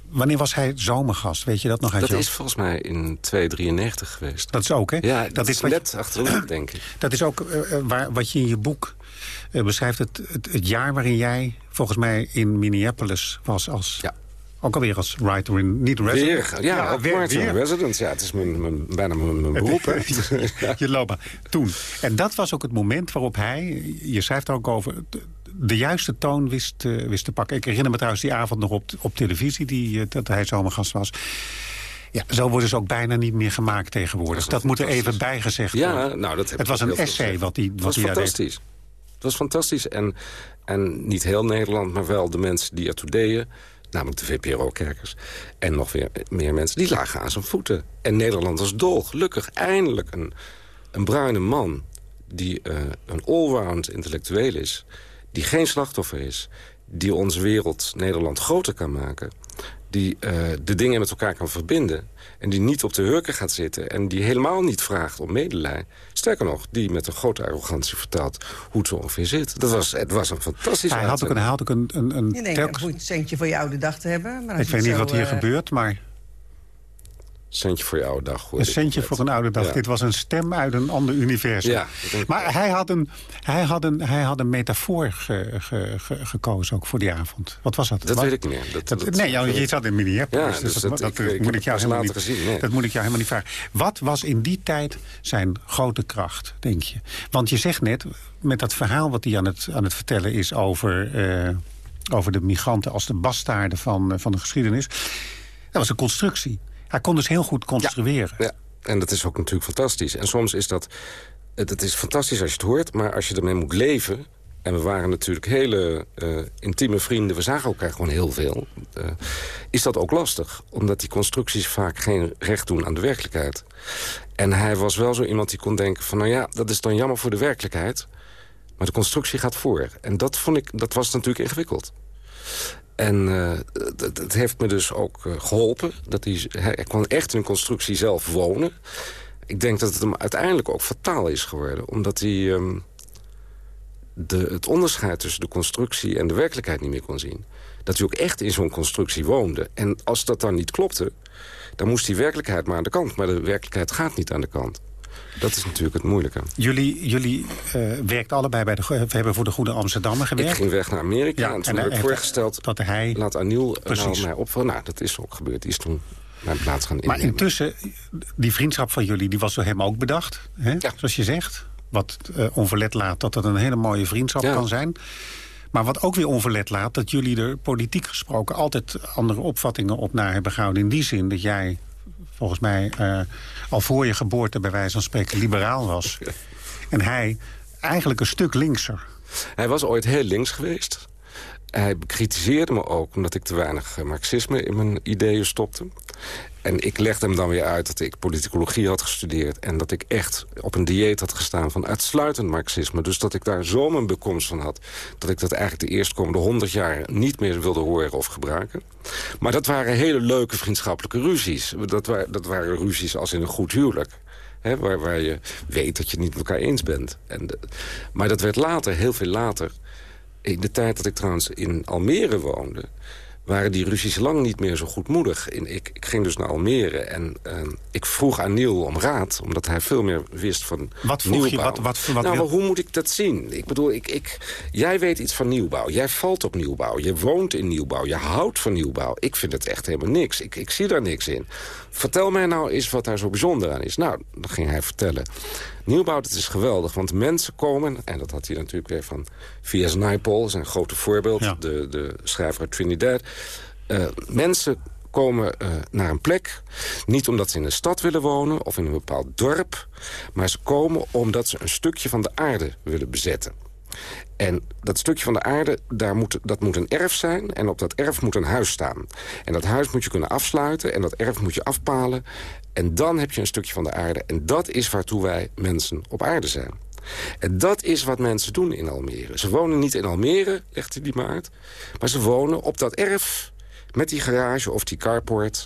Speaker 9: wanneer was hij zomergast? Weet je dat nog uit
Speaker 10: Dat is volgens mij in 293 geweest.
Speaker 9: Dat is ook, hè?
Speaker 10: Ja, dat, is net achter denk ik.
Speaker 9: Dat is ook uh, waar, wat je in je boek uh, beschrijft. Het, het, het, jaar waarin jij volgens mij in Minneapolis was als...
Speaker 10: Ja.
Speaker 9: Ook alweer als writer in niet resident.
Speaker 10: Weer, ja, ja weer, weer. resident. Ja, het is mijn, mijn, bijna mijn, mijn beroep.
Speaker 9: je, je loopbaan. Toen. En dat was ook het moment waarop hij, je schrijft er ook over... de juiste toon wist, uh, wist te pakken. Ik herinner me trouwens die avond nog op, op televisie... Die, uh, dat hij zomergast was. Ja, zo worden ze ook bijna niet meer gemaakt tegenwoordig. Dat, dat moet er even bijgezegd worden.
Speaker 10: Ja, nou, dat heb
Speaker 9: het was een essay wat hij
Speaker 10: wat was fantastisch. Het was fantastisch. En, en niet heel Nederland, maar wel de mensen die ertoe deden namelijk de VPRO-kerkers. En nog weer meer mensen, die lagen aan zijn voeten. En Nederland was dol, gelukkig, eindelijk een, een bruine man... die uh, een allround intellectueel is, die geen slachtoffer is... die onze wereld, Nederland, groter kan maken... die uh, de dingen met elkaar kan verbinden... en die niet op de hurken gaat zitten... en die helemaal niet vraagt om medelij. Sterker nog, die met een grote arrogantie vertelt hoe het zo ongeveer zit. Dat was, het was een fantastisch
Speaker 9: Hij had ook een, hij had ook een, een, een
Speaker 14: Je denkt een centje voor je oude dag te hebben. Maar
Speaker 9: ik weet niet
Speaker 14: zo,
Speaker 9: wat hier
Speaker 14: uh,
Speaker 9: gebeurt, maar...
Speaker 10: Centje voor je oude dag.
Speaker 9: Een centje voor een oude dag.
Speaker 10: Ja.
Speaker 9: Dit was een stem uit een ander universum.
Speaker 10: Ja,
Speaker 9: maar hij had een, hij had een, hij had een metafoor ge, ge, ge, gekozen ook voor die avond. Wat was dat?
Speaker 10: Dat weet ik niet meer. Dat, dat,
Speaker 9: nee, jou, je zat in Minneapolis.
Speaker 10: Ja,
Speaker 9: dus
Speaker 10: dus
Speaker 9: dat,
Speaker 10: ik- ik
Speaker 9: moet ik jou helemaal niet,
Speaker 10: gezien, nee.
Speaker 9: dat moet ik jou helemaal niet vragen. Wat was in die tijd zijn grote kracht, denk je? Want je zegt net, met dat verhaal wat hij aan het, aan het vertellen is over, eh, over de migranten als de bastaarden van, eh, van de geschiedenis. Dat was een constructie. Hij kon dus heel goed construeren.
Speaker 10: Ja, en dat is ook natuurlijk fantastisch. En soms is dat... Het, is fantastisch als je het hoort, maar als je ermee moet leven... en we waren natuurlijk hele eh, intieme vrienden, we zagen elkaar gewoon heel veel... eh, is dat ook lastig, omdat die constructies vaak geen recht doen aan de werkelijkheid. En hij was wel zo iemand die kon denken van... nou ja, dat is dan jammer voor de werkelijkheid... maar de constructie gaat voor. En dat, vond ik, dat was natuurlijk ingewikkeld. En eh, dat, heeft me dus ook eh, geholpen. Dat hij, hij hij kon echt in een constructie zelf wonen. Ik denk dat het hem uiteindelijk ook fataal is geworden. Omdat hij ehm, de, het onderscheid tussen de constructie en de werkelijkheid niet meer kon zien. Dat hij ook echt in zo'n constructie woonde. En als dat dan niet klopte, dan moest die werkelijkheid maar aan de kant. Maar de werkelijkheid gaat niet aan de kant. Dat is natuurlijk het moeilijke.
Speaker 9: Jullie, jullie eh werkten allebei bij de... We hebben voor de Goede Amsterdammer gewerkt.
Speaker 10: Ik ging weg naar Amerika en toen
Speaker 9: en
Speaker 10: heb ik voorgesteld...
Speaker 9: dat hij...
Speaker 10: laat Aniel eh, nou mij opvallen. Nou, dat is ook gebeurd. Die is toen mijn plaats gaan
Speaker 9: Maar
Speaker 10: innemen.
Speaker 9: intussen, die vriendschap van jullie, die was door hem ook bedacht. Hè? Zoals je zegt. Wat eh, onverlet laat dat het een hele mooie vriendschap
Speaker 10: Ja.
Speaker 9: kan zijn. Maar wat ook weer onverlet laat, dat jullie er politiek gesproken... altijd andere opvattingen op na hebben gehouden. In die zin dat jij, volgens mij, eh, al voor je geboorte... bij wijze van spreken liberaal was. En hij eigenlijk een stuk linkser.
Speaker 10: Hij was ooit heel links geweest. Hij bekritiseerde me ook omdat ik te weinig eh, marxisme in mijn ideeën stopte. En ik legde hem dan weer uit dat ik politicologie had gestudeerd... en dat ik echt op een dieet had gestaan van uitsluitend marxisme. Dus dat ik daar zo mijn bekomst van had... dat ik dat eigenlijk de eerstkomende honderd jaar niet meer wilde horen of gebruiken. Maar dat waren hele leuke vriendschappelijke ruzies. Dat, dat waren ruzies als in een goed huwelijk. Waar, waar je weet dat je niet met elkaar eens bent. En maar dat werd later, heel veel later... In de tijd dat ik trouwens in Almere woonde... waren die ruzies lang niet meer zo goedmoedig. Ik, ik ging dus naar Almere en eh, ik vroeg aan Niel om raad... omdat hij veel meer wist van
Speaker 9: Wat vroeg je?
Speaker 10: nieuwbouw.
Speaker 9: Wat- wat- wat
Speaker 10: nou,
Speaker 9: wil-
Speaker 10: hoe moet ik dat zien? Ik bedoel, ik, ik, jij weet iets van nieuwbouw. Jij valt op nieuwbouw. Je woont in nieuwbouw. Je houdt van nieuwbouw. Ik vind het echt helemaal niks. Ik, ik zie daar niks in. Vertel mij nou eens wat daar zo bijzonder aan is. Nou, dan ging hij vertellen. Nieuwbouw, dat is geweldig, want mensen komen... en dat had hij natuurlijk weer van V.S. Naipaul, zijn grote voorbeeld... De, de schrijver uit Trinidad. Eh, mensen komen eh, naar een plek, niet omdat ze in een stad willen wonen... of in een bepaald dorp, maar ze komen omdat ze een stukje van de aarde willen bezetten. En dat stukje van de aarde, daar moet, dat moet een erf zijn. En op dat erf moet een huis staan. En dat huis moet je kunnen afsluiten. En dat erf moet je afpalen. En dan heb je een stukje van de aarde. En dat is waartoe wij mensen op aarde zijn. En dat is wat mensen doen in Almere. Ze wonen niet in Almere, hij die maar uit. Maar ze wonen op dat erf met die garage of die carport...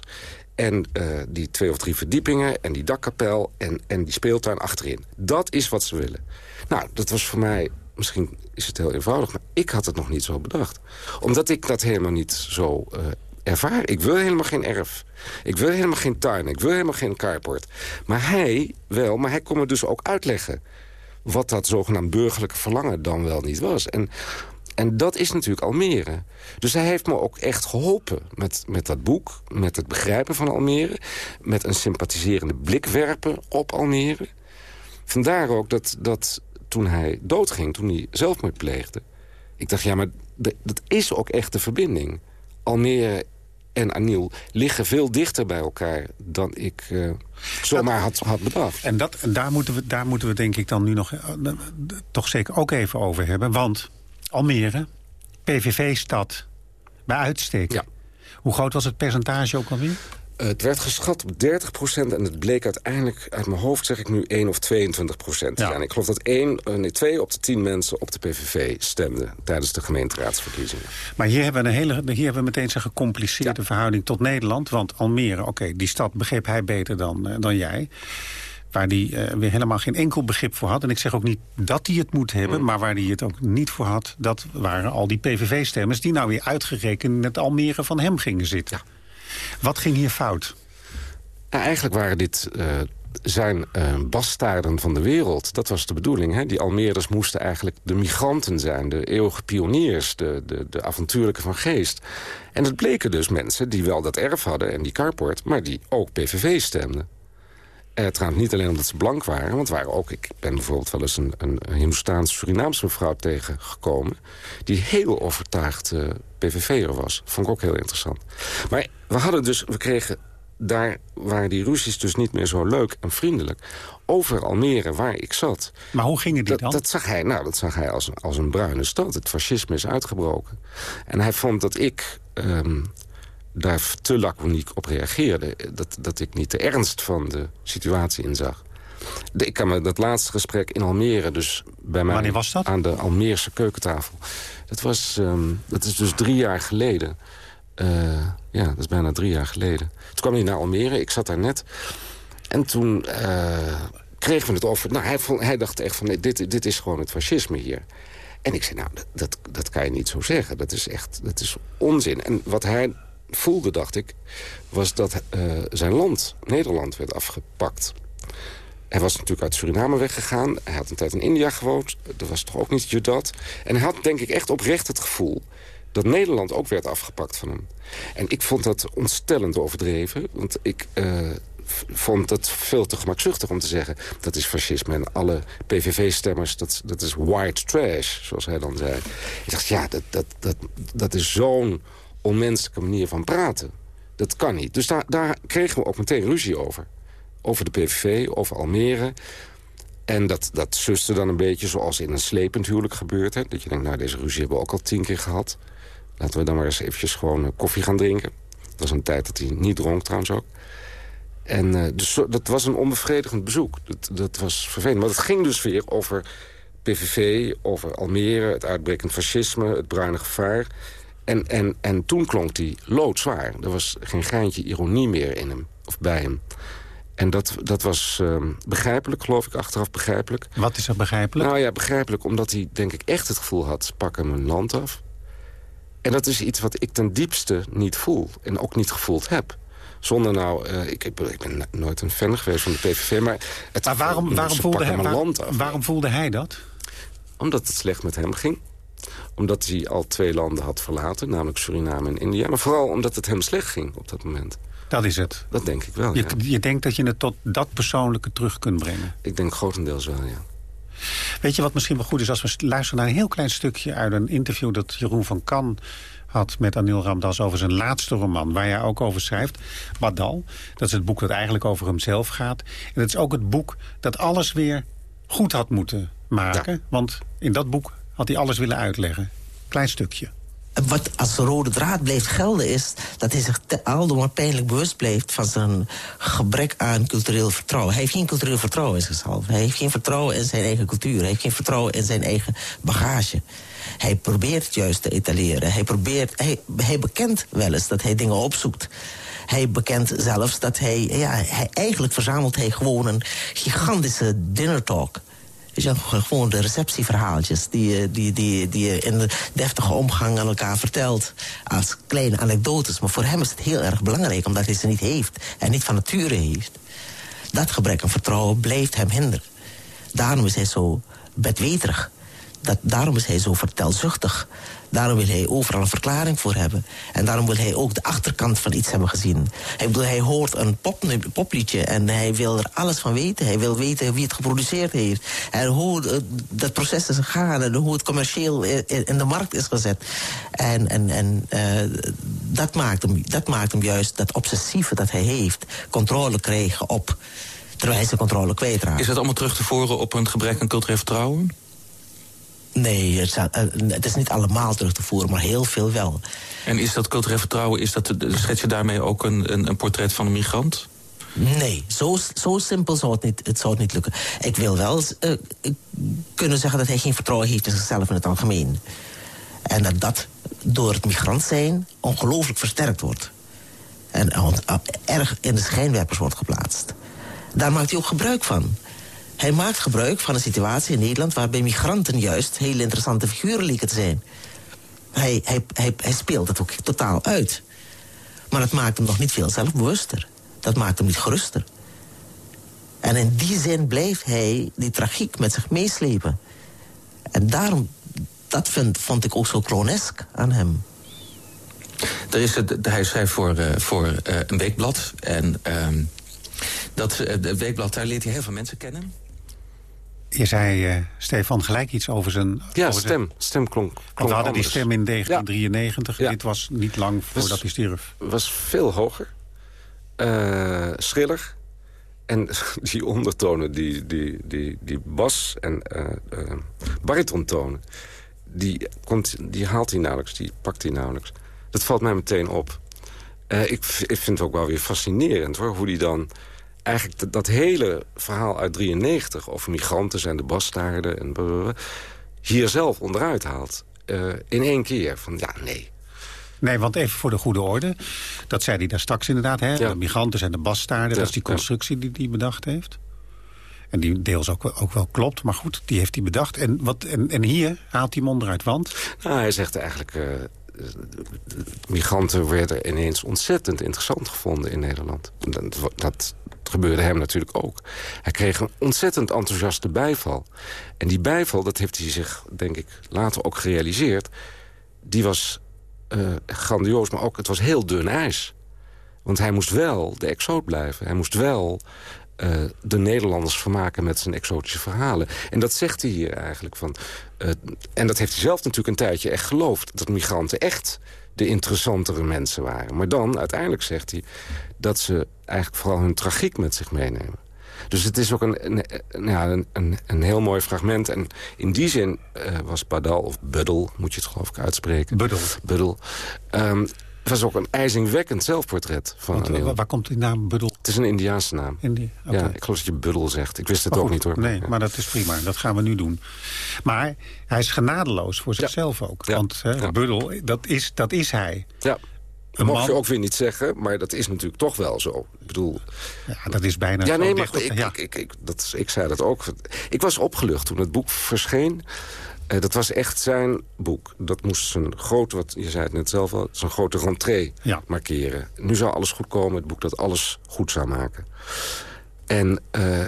Speaker 10: en eh, die twee of drie verdiepingen en die dakkapel en, en die speeltuin achterin. Dat is wat ze willen. Nou, dat was voor mij misschien is het heel eenvoudig... maar ik had het nog niet zo bedacht. Omdat ik dat helemaal niet zo uh, ervaar. Ik wil helemaal geen erf. Ik wil helemaal geen tuin. Ik wil helemaal geen carport. Maar hij wel, maar hij kon me dus ook uitleggen... wat dat zogenaamd burgerlijke verlangen dan wel niet was. En en dat is natuurlijk Almere. Dus hij heeft me ook echt geholpen met, met dat boek, met het begrijpen van Almere... met een sympathiserende blik werpen op Almere. Vandaar ook dat, dat toen hij doodging, toen hij zelfmoord pleegde... ik dacht, ja, maar dat is ook echt de verbinding. Almere en Aniel liggen veel dichter bij elkaar dan ik uh, zomaar had, had bedacht.
Speaker 9: En, dat, en daar, moeten we, daar moeten we denk ik dan nu nog uh, toch zeker ook even over hebben. Want Almere, PVV-stad, bij uitstek. Ja. Hoe groot was het percentage ook alweer?
Speaker 10: Het werd geschat op 30 procent en het bleek uiteindelijk, uit mijn hoofd zeg ik nu 1 of 22 procent ja. Ik geloof dat 1, eh, nee, 2 op de 10 mensen op de PVV stemden tijdens de gemeenteraadsverkiezingen.
Speaker 9: Maar hier hebben we, een hele, hier hebben we meteen een gecompliceerde verhouding tot Nederland. Want Almere, oké, die stad begreep hij beter dan, uh, dan jij waar hij uh, weer helemaal geen enkel begrip voor had. En ik zeg ook niet dat hij het moet hebben... Mm. maar waar hij het ook niet voor had... dat waren al die PVV-stemmers die nou weer uitgerekend... in het Almere van hem gingen zitten. Ja. Wat ging hier fout?
Speaker 10: Nou, eigenlijk waren dit... Uh, zijn uh, bastaarden van de wereld. Dat was de bedoeling. Hè? Die Almeerders moesten eigenlijk de migranten zijn. De eeuwige pioniers. De, de, de avontuurlijke van geest. En het bleken dus mensen die wel dat erf hadden en die carport... maar die ook PVV stemden. Uh, trouwens niet alleen omdat ze blank waren. Want waren ook, ik ben bijvoorbeeld wel eens een, een Hindoestaans-Surinaamse mevrouw tegengekomen. Die heel overtuigd uh, PVV'er was. Vond ik ook heel interessant. Maar we hadden dus, we kregen daar waren die ruzies dus niet meer zo leuk en vriendelijk. Over Almere, waar ik zat.
Speaker 9: Maar hoe gingen die dan?
Speaker 10: Dat zag hij, nou, dat zag hij als een, als een bruine stad. Het fascisme is uitgebroken. En hij vond dat ik um, daar te laconiek op reageerde. Dat, dat ik niet de ernst van de situatie inzag. De, ik kan me dat laatste gesprek in Almere, dus bij mij
Speaker 9: Wanneer was dat?
Speaker 10: aan de Almeerse keukentafel. Dat, was, um, dat is dus drie jaar geleden. Uh, ja, dat is bijna drie jaar geleden. Toen kwam hij naar Almere, ik zat daar net. En toen uh, kregen we het over... Nou, hij, hij dacht echt van, nee, dit, dit is gewoon het fascisme hier. En ik zei, nou, dat, dat kan je niet zo zeggen. Dat is echt dat is onzin. En wat hij voelde, dacht ik... was dat uh, zijn land, Nederland, werd afgepakt. Hij was natuurlijk uit Suriname weggegaan. Hij had een tijd in India gewoond. Dat was toch ook niet Judat. En hij had denk ik echt oprecht het gevoel dat Nederland ook werd afgepakt van hem. En ik vond dat ontstellend overdreven. Want ik uh, vond het veel te gemakzuchtig om te zeggen... dat is fascisme en alle PVV-stemmers, dat, dat is white trash, zoals hij dan zei. Ik dacht, ja, dat, dat, dat, dat is zo'n onmenselijke manier van praten. Dat kan niet. Dus daar, daar kregen we ook meteen ruzie over. Over de PVV, over Almere. En dat, dat zuste dan een beetje zoals in een slepend huwelijk gebeurt. Hè? Dat je denkt, nou, deze ruzie hebben we ook al tien keer gehad. Laten we dan maar eens eventjes gewoon eh, koffie gaan drinken. Dat was een tijd dat hij niet dronk trouwens ook. En uh, dus dat was een onbevredigend bezoek. Dat, dat was vervelend. Maar het ging dus weer over PVV, over Almere... het uitbrekend fascisme, het bruine gevaar. En, en, en toen klonk hij loodzwaar. Er was geen geintje ironie meer in hem, of bij hem. En dat, dat was uh, begrijpelijk, geloof ik, achteraf begrijpelijk.
Speaker 9: Wat is er begrijpelijk?
Speaker 10: Nou ja, begrijpelijk omdat hij, denk ik, echt het gevoel had... ze pakken mijn land af. En dat is iets wat ik ten diepste niet voel. En ook niet gevoeld heb. Zonder nou, uh, ik, ik, ben nooit een fan geweest van de PVV, maar... Het,
Speaker 9: maar waarom, waarom, voelde hij, waar, waarom voelde hij dat?
Speaker 10: Omdat het slecht met hem ging omdat hij al twee landen had verlaten, namelijk Suriname en India. Maar vooral omdat het hem slecht ging op dat moment.
Speaker 9: Dat is het?
Speaker 10: Dat denk ik wel,
Speaker 9: je, je denkt dat je het tot dat persoonlijke terug kunt brengen?
Speaker 10: Ik denk grotendeels wel, ja.
Speaker 9: Weet je wat misschien wel goed is als we luisteren naar een heel klein stukje... uit een interview dat Jeroen van Kan had met Anil Ramdas over zijn laatste roman... waar hij ook over schrijft, Badal. Dat is het boek dat eigenlijk over hemzelf gaat. En het is ook het boek dat alles weer goed had moeten maken. Want in dat boek had hij alles willen uitleggen. Klein stukje.
Speaker 12: Wat als rode draad blijft gelden is dat hij zich aldoor pijnlijk bewust blijft van zijn gebrek aan cultureel vertrouwen. Hij heeft geen cultureel vertrouwen in zichzelf. Hij heeft geen vertrouwen in zijn eigen cultuur. Hij heeft geen vertrouwen in zijn eigen bagage. Hij probeert juist te etaleren. Hij, probeert, hij, hij bekent wel eens dat hij dingen opzoekt. Hij bekent zelfs dat hij, ja, hij eigenlijk verzamelt hij gewoon een gigantische dinner talk Weet je, gewoon de receptieverhaaltjes die, die, die, die je in de deftige omgang aan elkaar vertelt. Als kleine anekdotes. Maar voor hem is het heel erg belangrijk, omdat hij ze niet heeft. En niet van nature heeft. Dat gebrek aan vertrouwen blijft hem hinderen. Daarom is hij zo bedweterig. Dat, daarom is hij zo vertelzuchtig. Daarom wil hij overal een verklaring voor hebben. En daarom wil hij ook de achterkant van iets hebben gezien. Hij, bedoel, hij hoort een pop, popliedje en hij wil er alles van weten. Hij wil weten wie het geproduceerd heeft. En hoe eh, dat proces is gegaan. En hoe het commercieel i- in de markt is gezet. En, en, en eh, dat, maakt hem, dat maakt hem juist dat obsessieve dat hij heeft... controle krijgen op... terwijl hij zijn controle kwijtraakt.
Speaker 15: Is dat allemaal terug te voeren op een gebrek aan cultureel vertrouwen?
Speaker 12: Nee, het, eh, het is niet allemaal terug te voeren, maar heel veel wel.
Speaker 15: En is dat cultureel vertrouwen, is dat, schets je daarmee ook een, een, een portret van een migrant?
Speaker 12: Nee, zo, zo simpel zou het niet, het zou het niet lukken. Ik wil wel eh, kunnen zeggen dat hij geen vertrouwen heeft in zichzelf in het algemeen. En dat dat door het migrant zijn ongelooflijk versterkt wordt. En eh, erg in de schijnwerpers wordt geplaatst. Daar maakt hij ook gebruik van. Hij maakt gebruik van een situatie in Nederland... waarbij migranten juist hele interessante figuren leken te zijn. Hij, hij, hij, speelt het ook totaal uit. Maar dat maakt hem nog niet veel zelfbewuster. Dat maakt hem niet geruster. En in die zin blijft hij die tragiek met zich meeslepen. En daarom, dat vond ik ook zo clownesk aan hem.
Speaker 15: Er is het, hij schrijft voor, eh, voor eh, een weekblad. En ehm, dat eh, weekblad, daar leert hij heel veel mensen kennen.
Speaker 9: Je zei, eh, Stefan, gelijk iets over zijn...
Speaker 10: Ja,
Speaker 9: over
Speaker 10: stem.
Speaker 9: zijn-
Speaker 10: Stem klonk, klonk
Speaker 9: Want we hadden die stem in 1993.
Speaker 10: Ja.
Speaker 9: Dit was niet lang voordat
Speaker 10: Was-
Speaker 9: hij stierf.
Speaker 10: was veel hoger. eh, schriller. En die ondertonen, die, die, die, die bas- en eh baritontonen... Die, komt, die haalt hij nauwelijks, die pakt hij nauwelijks. Dat valt mij meteen op. Ik, ik vind het ook wel weer fascinerend, hoor. Hoe die dan eigenlijk dat, dat hele verhaal uit 93... over migranten zijn de bastaarden en blablabla, hier zelf onderuit haalt. Eh, in één keer. Van ja, nee.
Speaker 9: Nee, want even voor de goede orde. Dat zei hij daar straks inderdaad. Hè? De migranten zijn de bastaarden.
Speaker 10: Ja,
Speaker 9: dat is die
Speaker 10: ja.
Speaker 9: constructie die hij bedacht heeft. En die deels ook, wel- ook wel klopt. Maar goed, die heeft hij bedacht. En, wat, en, en hier haalt hij hem onderuit. Want
Speaker 10: Nou, hij zegt eigenlijk... eh, migranten werden ineens ontzettend interessant gevonden in Nederland. Dat, dat gebeurde hem natuurlijk ook. Hij kreeg een ontzettend enthousiaste bijval. En die bijval, dat heeft hij zich, denk ik, later ook gerealiseerd... die was eh, grandioos, maar ook het was heel dun ijs. Want hij moest wel de exoot blijven. Hij moest wel eh, de Nederlanders vermaken met zijn exotische verhalen. En dat zegt hij hier eigenlijk. Van, eh, en dat heeft hij zelf natuurlijk een tijdje echt geloofd. Dat migranten echt de interessantere mensen waren. Maar dan, uiteindelijk zegt hij... dat ze eigenlijk vooral hun tragiek met zich meenemen. Dus het is ook een, een, een- ja, een, een, een heel mooi fragment. En in die zin eh, was Badal, of Buddel, moet je het geloof ik uitspreken.
Speaker 9: Buddel.
Speaker 10: Buddel. Ehm, was ook een ijzingwekkend zelfportret van
Speaker 9: Want,
Speaker 10: Anil.
Speaker 9: waar, komt die naam Buddel?
Speaker 10: Het is een Indiaanse naam.
Speaker 9: Indi.
Speaker 10: Ja, ik geloof dat je Buddel zegt. Ik wist het ook niet hoor.
Speaker 9: Nee, maar dat is prima. Dat gaan we nu doen. Maar hij is genadeloos voor zichzelf ook. Want hè, Buddel, dat is, dat is hij.
Speaker 10: Ja. Dat mocht je ook weer niet zeggen, maar dat is natuurlijk toch wel zo. Ik bedoel...
Speaker 9: Ja, dat is bijna
Speaker 10: Ja, nee, maar
Speaker 9: dicht op-
Speaker 10: ik,
Speaker 9: ja.
Speaker 10: ik, ik, ik, dat, ik zei dat ook. Ik was opgelucht toen het boek verscheen. Eh, dat was echt zijn boek. Dat moest zijn grote, wat je zei het net zelf al... zijn grote rentree
Speaker 9: Ja.
Speaker 10: markeren. Nu zou alles goed komen, het boek dat alles goed zou maken. En eh,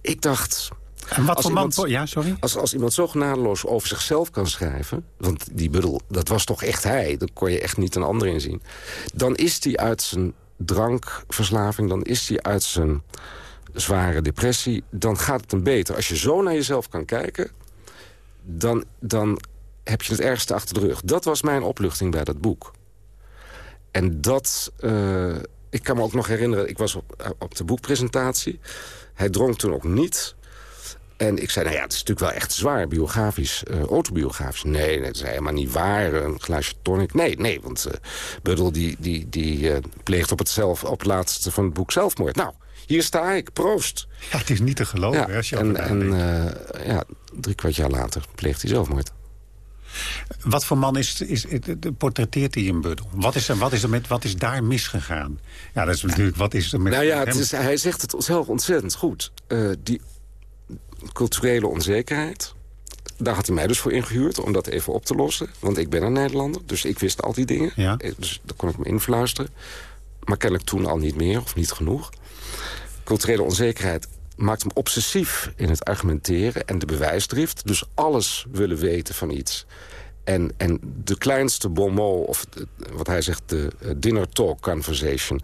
Speaker 10: ik dacht...
Speaker 9: En wat
Speaker 10: als
Speaker 9: voor man...
Speaker 10: iemand-
Speaker 9: Ja, sorry?
Speaker 10: Als, als iemand zo genadeloos over zichzelf kan schrijven... want die bedoel, dat was toch echt hij... daar kon je echt niet een ander in zien... dan is hij uit zijn drankverslaving... dan is hij uit zijn zware depressie... dan gaat het hem beter. Als je zo naar jezelf kan kijken... dan, dan heb je het ergste achter de rug. Dat was mijn opluchting bij dat boek. En dat... eh, ik kan me ook nog herinneren... ik was op, op de boekpresentatie. Hij dronk toen ook niet... En ik zei, nou ja, het is natuurlijk wel echt zwaar biografisch, eh, autobiografisch. Nee, dat is helemaal niet waar. Een glaasje tonic. Nee, nee, want eh Buddel die, die, die pleegt op het, zelf, op het laatste van het boek zelfmoord. Nou, hier sta ik, proost.
Speaker 9: Ja, het is niet te geloven.
Speaker 10: Ja,
Speaker 9: hè, als je
Speaker 10: en en eh, ja, drie kwart jaar later pleegt hij zelfmoord.
Speaker 9: Wat voor man is, is, is- portretteert hij in Buddel? Wat is, er, wat, is er met, wat is daar misgegaan? Ja, dat is natuurlijk... Wat is er met
Speaker 10: nou ja, het is, hij zegt het zelf ontzettend goed. Eh, die, culturele onzekerheid. Daar had hij mij dus voor ingehuurd om dat even op te lossen. Want ik ben een Nederlander, dus ik wist al die dingen.
Speaker 9: Ja.
Speaker 10: Eh, Dus daar kon ik me influisteren. Maar kennelijk toen al niet meer of niet genoeg. Culturele onzekerheid maakt hem obsessief in het argumenteren en de bewijsdrift. Dus alles willen weten van iets. En, en de kleinste bonmot, of de- wat hij zegt, de eh, dinner talk conversation...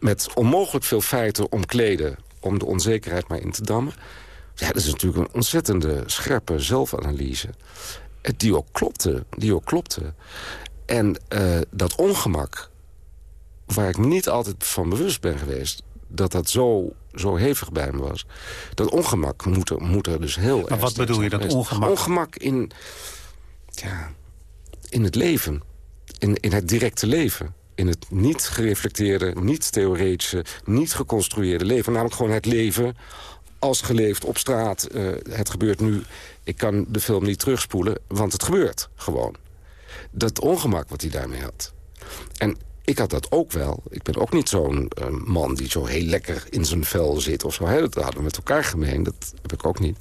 Speaker 10: met onmogelijk veel feiten omkleden om de onzekerheid maar in te dammen. Ja, dat is natuurlijk een ontzettende scherpe zelfanalyse. Die ook klopte, die ook klopte. En eh, dat ongemak, waar ik niet altijd van bewust ben geweest... dat dat zo, zo hevig bij me was. Dat ongemak moet er, moet er dus heel
Speaker 9: Maar wat bedoel je, dat ongemak?
Speaker 10: Ongemak in, ja, in het leven. In, in het directe leven. In het niet gereflecteerde, niet theoretische, niet geconstrueerde leven. Namelijk gewoon het leven als geleefd op straat. Eh, het gebeurt nu. Ik kan de film niet terugspoelen, want het gebeurt gewoon. Dat ongemak wat hij daarmee had. En ik had dat ook wel. Ik ben ook niet zo'n eh, man die zo heel lekker in zijn vel zit of zo. Dat hadden we met elkaar gemeen, dat heb ik ook niet.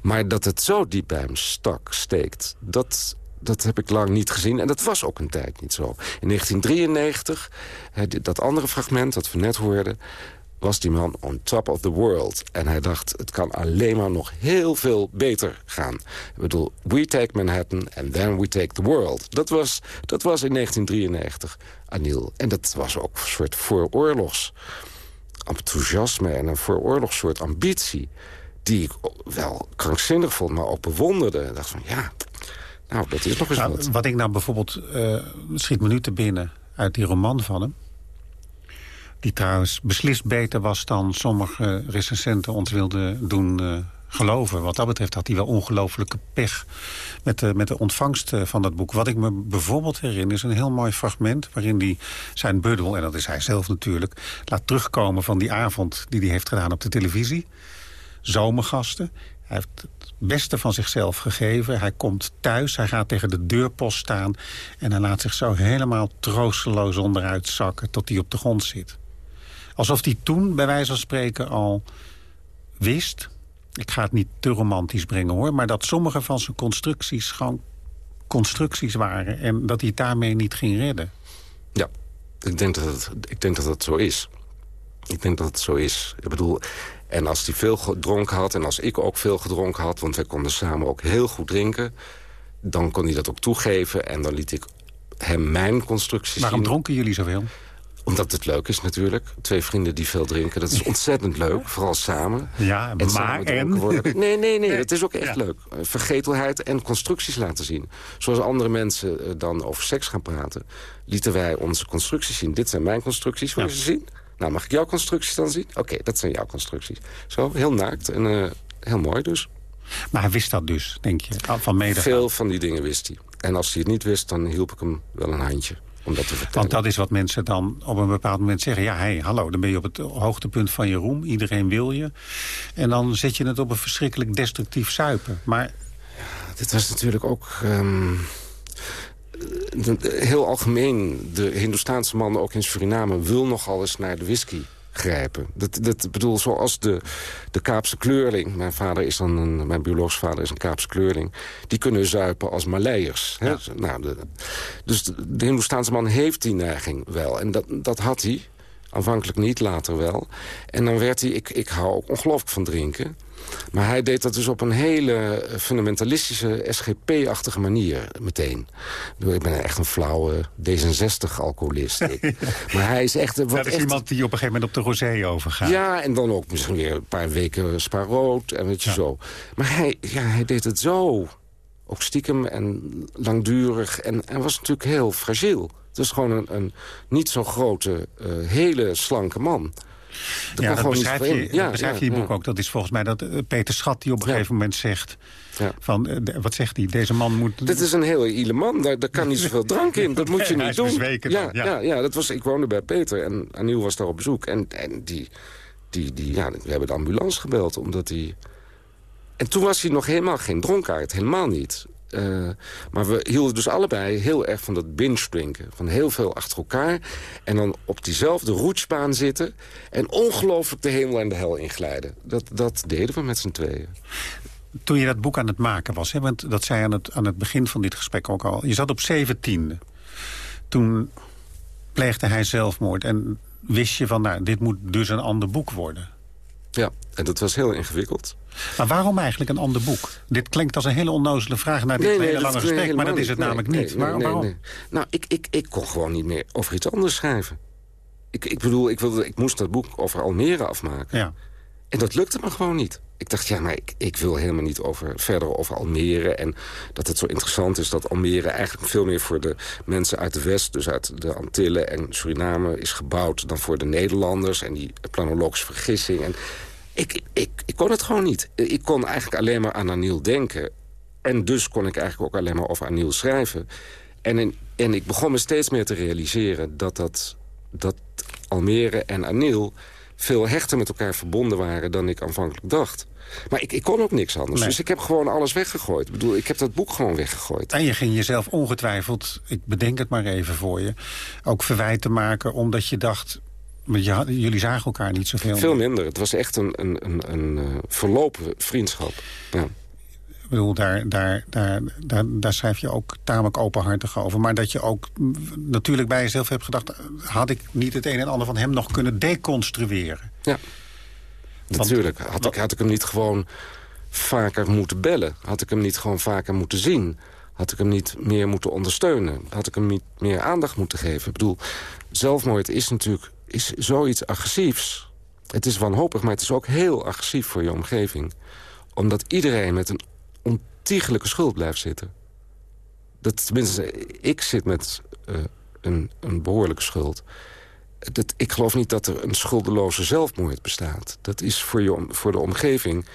Speaker 10: Maar dat het zo diep bij hem stak, steekt... dat, dat heb ik lang niet gezien. En dat was ook een tijd niet zo. In 1993, hè, dit- dat andere fragment dat we net hoorden... was die man on top of the world. En hij dacht, het kan alleen maar nog heel veel beter gaan. Ik bedoel, we take Manhattan and then we take the world. Dat was, dat was in 1993, Anil. En dat was ook een soort vooroorlogs enthousiasme en een vooroorlogs soort ambitie... die ik wel krankzinnig vond, maar ook bewonderde. Ik dacht van, ja, nou, dat is nog eens
Speaker 9: Nou,
Speaker 10: wat.
Speaker 9: wat ik nou bijvoorbeeld, eh schiet me nu te binnen uit die roman van hem... die trouwens beslist beter was dan sommige recensenten ons wilden doen eh, geloven. Wat dat betreft had hij wel ongelofelijke pech met de, met de ontvangst eh, van dat boek. Wat ik me bijvoorbeeld herinner is een heel mooi fragment... waarin hij zijn buddel, en dat is hij zelf natuurlijk... laat terugkomen van die avond die hij heeft gedaan op de televisie. Zomergasten. Hij heeft het beste van zichzelf gegeven. Hij komt thuis, hij gaat tegen de deurpost staan... en hij laat zich zo helemaal troosteloos onderuit zakken... tot hij op de grond zit. Alsof hij toen, bij wijze van spreken, al wist... ik ga het niet te romantisch brengen, hoor... maar dat sommige van zijn constructies gewoon constructies waren... en dat hij het daarmee niet ging redden.
Speaker 10: Ja, ik denk dat het, ik denk dat het zo is. Ik denk dat het zo is. Ik bedoel, en als hij veel gedronken had... en als ik ook veel gedronken had... want wij konden samen ook heel goed drinken... dan kon hij dat ook toegeven en dan liet ik hem mijn constructies
Speaker 9: Waarom
Speaker 10: zien.
Speaker 9: dronken jullie zoveel?
Speaker 10: Omdat het leuk is natuurlijk. Twee vrienden die veel drinken, dat is ontzettend leuk. Vooral samen.
Speaker 9: Ja,
Speaker 10: en
Speaker 9: maar en?
Speaker 10: worden. Nee, nee, nee, dat is ook echt leuk. Eh, Vergetelheid en constructies laten zien. Zoals andere mensen eh, dan over seks gaan praten... lieten wij onze constructies zien. Dit zijn mijn constructies, wil je ze zien? Nou, mag ik jouw constructies dan zien? Oké, dat zijn jouw constructies. Zo, heel naakt en eh, heel mooi dus.
Speaker 9: Maar hij wist dat dus, denk je, van mede.
Speaker 10: Veel van die dingen wist hij. En als hij het niet wist, dan hielp ik hem wel een handje om dat te vertellen.
Speaker 9: Want dat is wat mensen dan op een bepaald moment zeggen. Ja, hey, hallo, dan ben je op het hoogtepunt van je roem. Iedereen wil je. En dan zet je het op een verschrikkelijk destructief zuipen. Maar
Speaker 10: Dit was natuurlijk ook... ehm, de- heel algemeen, de Hindoestaanse man ook in Suriname... wil nogal eens naar de whisky grijpen. Dat, dat ik bedoel, zoals de, de Kaapse kleurling... mijn vader is dan een, mijn biologische vader is een Kaapse kleurling... die kunnen zuipen als Maleiers. Hè? Nou, de, dus de, de Hindoestaanse man heeft die neiging wel. En dat, dat had hij. Aanvankelijk niet, later wel. En dan werd hij... Ik, ik hou ook ongelooflijk van drinken... Maar hij deed dat dus op een hele fundamentalistische, SGP-achtige manier meteen. Ik ben echt een flauwe D66-alcoholist. maar hij is echt...
Speaker 9: dat
Speaker 10: Wat
Speaker 9: is
Speaker 10: echt
Speaker 9: iemand die op een gegeven moment op de rosé overgaat.
Speaker 10: ja, en dan ook misschien weer een paar weken spaarrood en weet je zo. Maar hij, ja, hij deed het zo, ook stiekem en langdurig. En hij was natuurlijk heel fragiel. Het is gewoon een, een niet zo grote, eh, hele slanke man. Er
Speaker 9: ja, dat beschrijf je, dat
Speaker 10: Ja,
Speaker 9: beschrijf
Speaker 10: ja,
Speaker 9: je in je
Speaker 10: ja.
Speaker 9: boek ook. Dat is volgens mij dat eh, Peter Schat die op een gegeven moment zegt... Van, eh, wat zegt hij? Deze man moet...
Speaker 10: Dit is een heel ile man, daar, daar kan niet zoveel drank in. Dat moet je niet doen. ja.
Speaker 9: ja.
Speaker 10: Ja, dat was, ik woonde bij Peter en Aniel was daar op bezoek. En, en die, die, die, ja, we hebben de ambulance gebeld, omdat hij... En toen was hij nog helemaal geen dronkaard, helemaal niet. Uh, maar we hielden dus allebei heel erg van dat binge-drinken. Van heel veel achter elkaar. En dan op diezelfde roetsbaan zitten. En ongelooflijk de hemel en de hel inglijden. Dat, dat deden we met z'n tweeën.
Speaker 9: Toen je dat boek aan het maken was, hè, want dat zei aan het, aan het begin van dit gesprek ook al. Je zat op zeventiende. Toen pleegde hij zelfmoord. En wist je van, nou, dit moet dus een ander boek worden.
Speaker 10: Ja, en dat was heel ingewikkeld.
Speaker 9: Maar waarom eigenlijk een ander boek? Dit klinkt als een hele onnozele vraag naar dit nee, hele lange gesprek, maar dat is het namelijk niet. maar waarom?
Speaker 10: Nou, ik, ik, ik kon gewoon niet meer over iets anders schrijven. Ik, ik bedoel, ik, wilde, ik moest dat boek over Almere afmaken. Ja. En dat lukte me gewoon niet. Ik dacht, ja, maar ik, ik wil helemaal niet over, verder over Almere. En dat het zo interessant is dat Almere eigenlijk veel meer voor de mensen uit de West... dus uit de Antillen en Suriname is gebouwd dan voor de Nederlanders. En die planologische vergissing. En ik, ik, ik kon het gewoon niet. Ik kon eigenlijk alleen maar aan Aniel denken. En dus kon ik eigenlijk ook alleen maar over Aniel schrijven. En, en ik begon me steeds meer te realiseren dat, dat, dat Almere en Aniel veel hechter met elkaar verbonden waren dan ik aanvankelijk dacht. Maar ik, ik kon ook niks anders. Dus ik heb gewoon alles weggegooid. Ik bedoel, ik heb dat boek gewoon weggegooid.
Speaker 9: En je ging jezelf ongetwijfeld, ik bedenk het maar even voor je... ook verwijten maken omdat je dacht... Maar jullie zagen elkaar niet zoveel.
Speaker 10: Veel minder. Het was echt een, een, een, een uh, verlopen vriendschap. Ja.
Speaker 9: Ik bedoel, daar, daar, daar, daar, daar schrijf je ook tamelijk openhartig over. Maar dat je ook natuurlijk bij jezelf hebt gedacht... had ik niet het een en ander van hem nog kunnen deconstrueren?
Speaker 10: Ja, natuurlijk. Had ik, had ik hem niet gewoon vaker moeten bellen? Had ik hem niet gewoon vaker moeten zien? Had ik hem niet meer moeten ondersteunen? Had ik hem niet meer aandacht moeten geven? Ik bedoel, zelfmoord is natuurlijk is zoiets agressiefs. Het is wanhopig, maar het is ook heel agressief voor je omgeving. Omdat iedereen met een ontiegelijke schuld blijft zitten. Dat, tenminste, ik zit met uh, een, een behoorlijke schuld. Dat, ik geloof niet dat er een schuldeloze zelfmoord bestaat. Dat is voor, je, voor de omgeving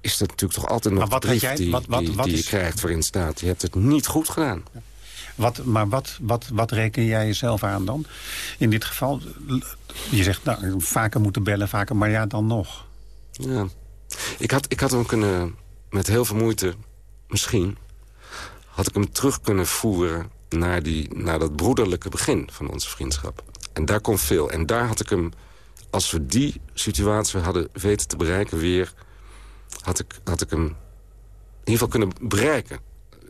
Speaker 10: is dat natuurlijk toch altijd nog brief jij, die, wat, wat, die, die je krijgt waarin staat... je hebt het niet goed gedaan.
Speaker 9: Wat, maar wat, wat, wat reken jij jezelf aan dan? In dit geval, je zegt nou, vaker moeten bellen, vaker, maar ja, dan nog.
Speaker 10: Ja, ik had, ik had hem kunnen, met heel veel moeite, misschien... had ik hem terug kunnen voeren naar, die, naar dat broederlijke begin van onze vriendschap. En daar komt veel. En daar had ik hem, als we die situatie hadden weten te bereiken weer... had ik, had ik hem in ieder geval kunnen bereiken.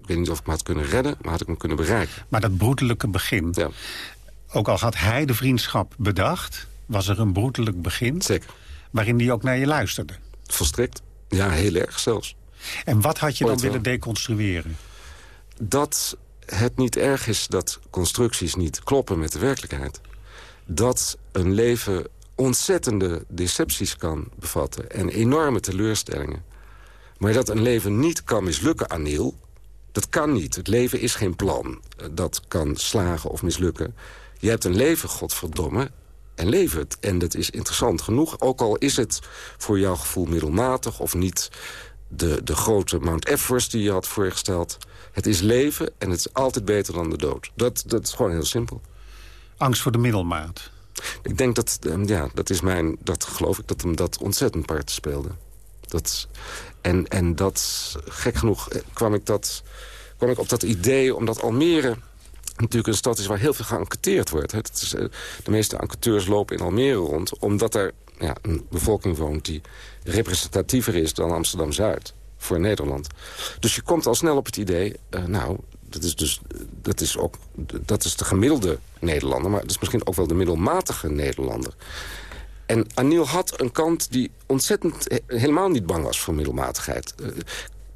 Speaker 10: Ik weet niet of ik hem had kunnen redden, maar had ik hem kunnen bereiken.
Speaker 9: Maar dat broederlijke begin, ja. ook al had hij de vriendschap bedacht... was er een broederlijk begin
Speaker 10: Zeker.
Speaker 9: waarin hij ook naar je luisterde.
Speaker 10: Volstrekt. Ja, heel erg zelfs.
Speaker 9: En wat had je dan willen deconstrueren?
Speaker 10: Dat het niet erg is dat constructies niet kloppen met de werkelijkheid. Dat een leven ontzettende decepties kan bevatten... en enorme teleurstellingen. Maar dat een leven niet kan mislukken aan Neil... Dat kan niet. Het leven is geen plan. Dat kan slagen of mislukken. Je hebt een leven, godverdomme, en leef het. En dat is interessant genoeg. Ook al is het voor jouw gevoel middelmatig... of niet de, de grote Mount Everest die je had voorgesteld. Het is leven en het is altijd beter dan de dood. Dat, dat is gewoon heel simpel.
Speaker 9: Angst voor de middelmaat?
Speaker 10: Ik denk dat, ehm, ja, dat is mijn, dat geloof ik, dat hem dat ontzettend part speelde. Dat, en, en dat, gek genoeg, eh, kwam ik, ik op dat idee... omdat Almere natuurlijk een stad is waar heel veel geënquêteerd wordt. Eh, de meeste enquêteurs lopen in Almere rond... omdat er ja, een bevolking woont die representatiever is dan Amsterdam-Zuid voor Nederland. Dus je komt al snel op het idee... Uh, nou, dat is, dus, dat, is ook, dat is de gemiddelde Nederlander... maar dat is misschien ook wel de middelmatige Nederlander. En Aniel had een kant die ontzettend helemaal niet bang was voor middelmatigheid. Uh,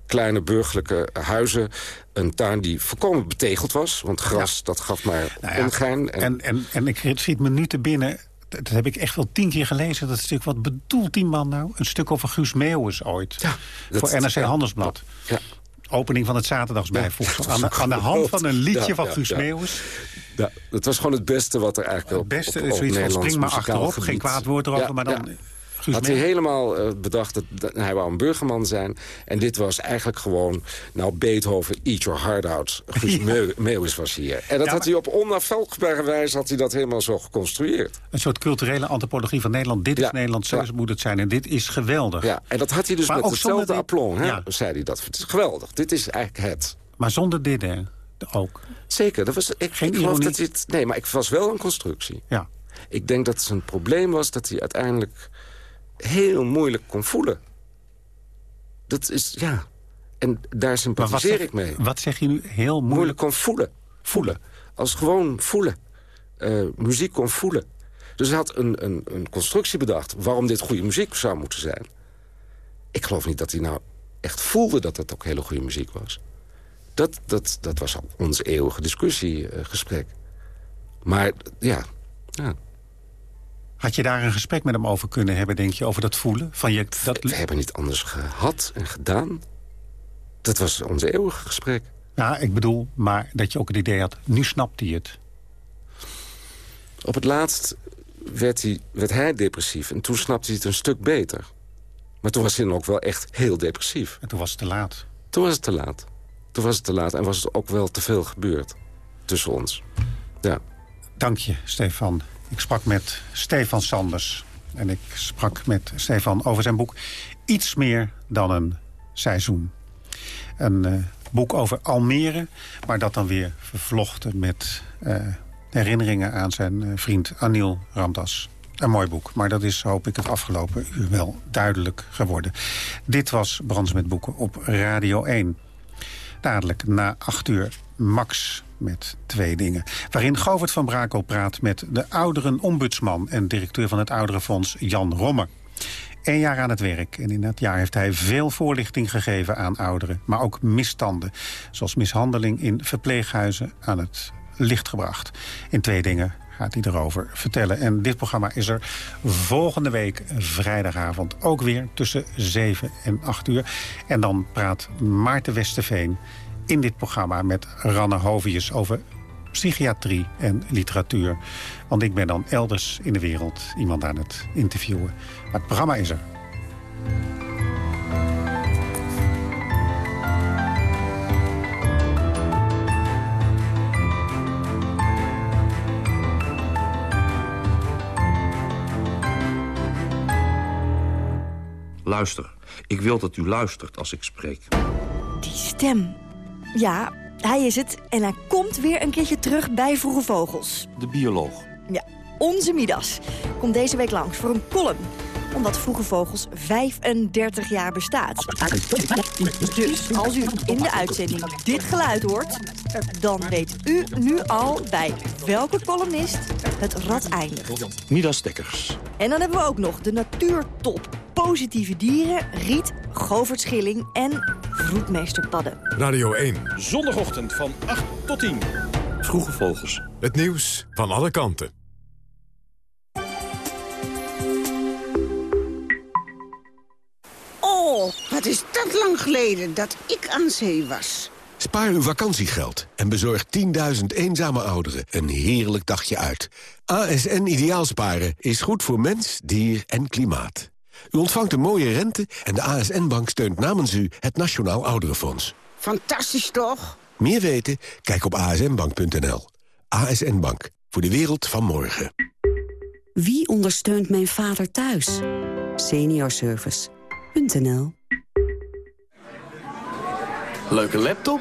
Speaker 10: kleine burgerlijke huizen. Een tuin die volkomen betegeld was. Want gras, dat gaf maar nou
Speaker 9: En, en, en, en ik schiet me nu te binnen dat heb ik echt wel tien keer gelezen, dat stuk. Wat bedoelt die man nou? Een stuk over Guus Meeuwis ooit. Ja, voor NRC Handelsblad. Ja. Opening van het zaterdagsbijvoegsel. Ja, aan, aan, de hand van een liedje van Guus Meeuwis.
Speaker 10: Ja, dat was gewoon het beste wat er eigenlijk
Speaker 9: Het beste, op, op, zoiets van spring maar achterop. Geen kwaad woord erover, maar dan...
Speaker 10: had hij helemaal uh, bedacht dat, dat, hij wou een burgerman zijn. En dit was eigenlijk gewoon, nou Beethoven, eat your heart out. Guus ja. Meeuwis was hier. En dat had hij op onafvolgbare wijze had hij dat helemaal zo geconstrueerd.
Speaker 9: Een soort culturele antropologie van Nederland. Dit is Nederland, zo moet het zijn. En dit is geweldig.
Speaker 10: Ja, en dat had hij dus met hetzelfde aplomb, hè, zei hij dat. Het is geweldig, dit is eigenlijk het.
Speaker 9: Maar zonder dit, hè? Ook.
Speaker 10: Zeker. Dat was, ik,
Speaker 9: Geen
Speaker 10: ik geloof dat hij het... Nee, maar ik was wel een constructie.
Speaker 9: Ja.
Speaker 10: Ik denk dat zijn probleem was dat hij uiteindelijk heel moeilijk kon voelen. Dat is, ja... En daar sympathiseer
Speaker 9: zeg,
Speaker 10: ik mee.
Speaker 9: wat zeg je nu? Heel moeilijk?
Speaker 10: Moeilijk kon voelen. Voelen. Als gewoon voelen. Eh, muziek kon voelen. Dus hij had een, een, een constructie bedacht... waarom dit goede muziek zou moeten zijn. Ik geloof niet dat hij nou echt voelde dat het ook hele goede muziek was. Dat, dat, dat was al ons eeuwige discussiegesprek. maar ja, ja.
Speaker 9: Had je daar een gesprek met hem over kunnen hebben, denk je, over dat voelen? Van je, dat...
Speaker 10: We hebben niet anders gehad en gedaan. Dat was ons eeuwige gesprek.
Speaker 9: Ja, ik bedoel, maar dat je ook het idee had, nu snapt hij het.
Speaker 10: Op het laatst werd hij, werd hij depressief. En toen snapte hij het een stuk beter. Maar toen was hij dan ook wel echt heel depressief.
Speaker 9: En toen was het te laat.
Speaker 10: Toen was het te laat. Toen was het te laat en was het ook wel te veel gebeurd. Tussen ons. Ja.
Speaker 9: Dank je, Stefan. Ik sprak met Stefan Sanders. En ik sprak met Stefan over zijn boek Iets meer dan een seizoen. Een eh, boek over Almere, maar dat dan weer vervlochten met eh, herinneringen aan zijn eh, vriend Anil Ramdas. Een mooi boek, maar dat is, hoop ik, het afgelopen uur wel duidelijk geworden. Dit was Brands met Boeken op Radio 1. Dadelijk na acht uur Max met twee dingen. Waarin Govert van Brakel praat met de ouderen-ombudsman... en directeur van het Ouderenfonds Jan Romme. Eén jaar aan het werk en in dat jaar heeft hij veel voorlichting gegeven aan ouderen. Maar ook misstanden, zoals mishandeling in verpleeghuizen aan het licht gebracht. In twee dingen gaat hij erover vertellen. En dit programma is er volgende week vrijdagavond ook weer tussen 7 en 8 uur. En dan praat Maarten Westerveen in dit programma met Ranne Hovius over psychiatrie en literatuur. Want ik ben dan elders in de wereld iemand aan het interviewen. Maar het programma is er.
Speaker 16: Luister, ik wil dat u luistert als ik spreek.
Speaker 17: Die stem. Ja, hij is het. En hij komt weer een keertje terug bij Vroege Vogels.
Speaker 16: De bioloog.
Speaker 17: Ja, onze Midas komt deze week langs voor een column omdat Vroege Vogels 35 jaar bestaat. Dus als u in de uitzending dit geluid hoort... dan weet u nu al bij welke columnist het rad eindigt.
Speaker 16: Midas Dekkers.
Speaker 17: En dan hebben we ook nog de natuurtop. Positieve dieren, Riet, Govert Schilling en Vroedmeester Padden.
Speaker 8: Radio 1.
Speaker 16: Zondagochtend van 8 tot 10. Vroege Vogels.
Speaker 8: Het nieuws van alle kanten.
Speaker 18: Oh, wat is dat lang geleden dat ik aan zee was.
Speaker 19: Spaar uw vakantiegeld en bezorg 10.000 eenzame ouderen een heerlijk dagje uit. ASN Ideaalsparen is goed voor mens, dier en klimaat. U ontvangt een mooie rente en de ASN-bank steunt namens u het Nationaal Ouderenfonds.
Speaker 18: Fantastisch toch?
Speaker 19: Meer weten? Kijk op asnbank.nl. ASN Bank, voor de wereld van morgen.
Speaker 20: Wie ondersteunt mijn vader thuis? Seniorservice.nl
Speaker 21: Leuke laptop?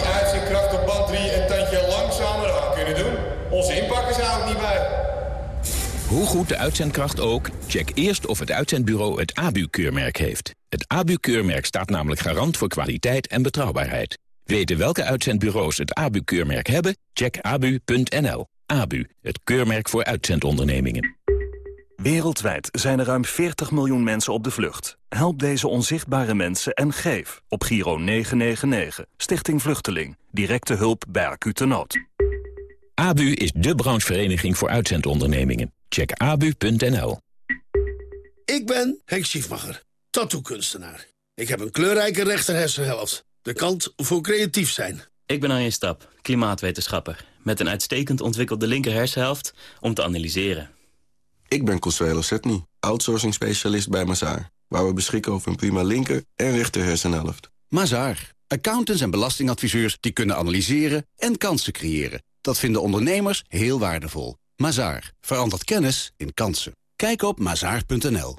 Speaker 22: Onze inpakken zou ik niet bij.
Speaker 23: Hoe goed de uitzendkracht ook, check eerst of het uitzendbureau het ABU-keurmerk heeft. Het ABU-keurmerk staat namelijk garant voor kwaliteit en betrouwbaarheid. Weten welke uitzendbureaus het ABU-keurmerk hebben? Check abu.nl. ABU, het keurmerk voor uitzendondernemingen.
Speaker 6: Wereldwijd zijn er ruim 40 miljoen mensen op de vlucht. Help deze onzichtbare mensen en geef op Giro 999. Stichting Vluchteling. Directe hulp bij acute nood.
Speaker 23: ABU is de branchevereniging voor uitzendondernemingen. Check abu.nl.
Speaker 24: Ik ben Henk Schiefmacher, tattoo-kunstenaar. Ik heb een kleurrijke rechterhersenhelft. De kant voor creatief zijn.
Speaker 25: Ik ben Arjen Stap, klimaatwetenschapper. Met een uitstekend ontwikkelde linker hersenhelft om te analyseren.
Speaker 26: Ik ben Consuelo Setny, outsourcing specialist bij Mazaar. Waar we beschikken over een prima linker en rechter hersenhelft.
Speaker 27: Mazaar. Accountants en belastingadviseurs die kunnen analyseren en kansen creëren. Dat vinden ondernemers heel waardevol. Mazaar. Verandert kennis in kansen. Kijk op mazaar.nl.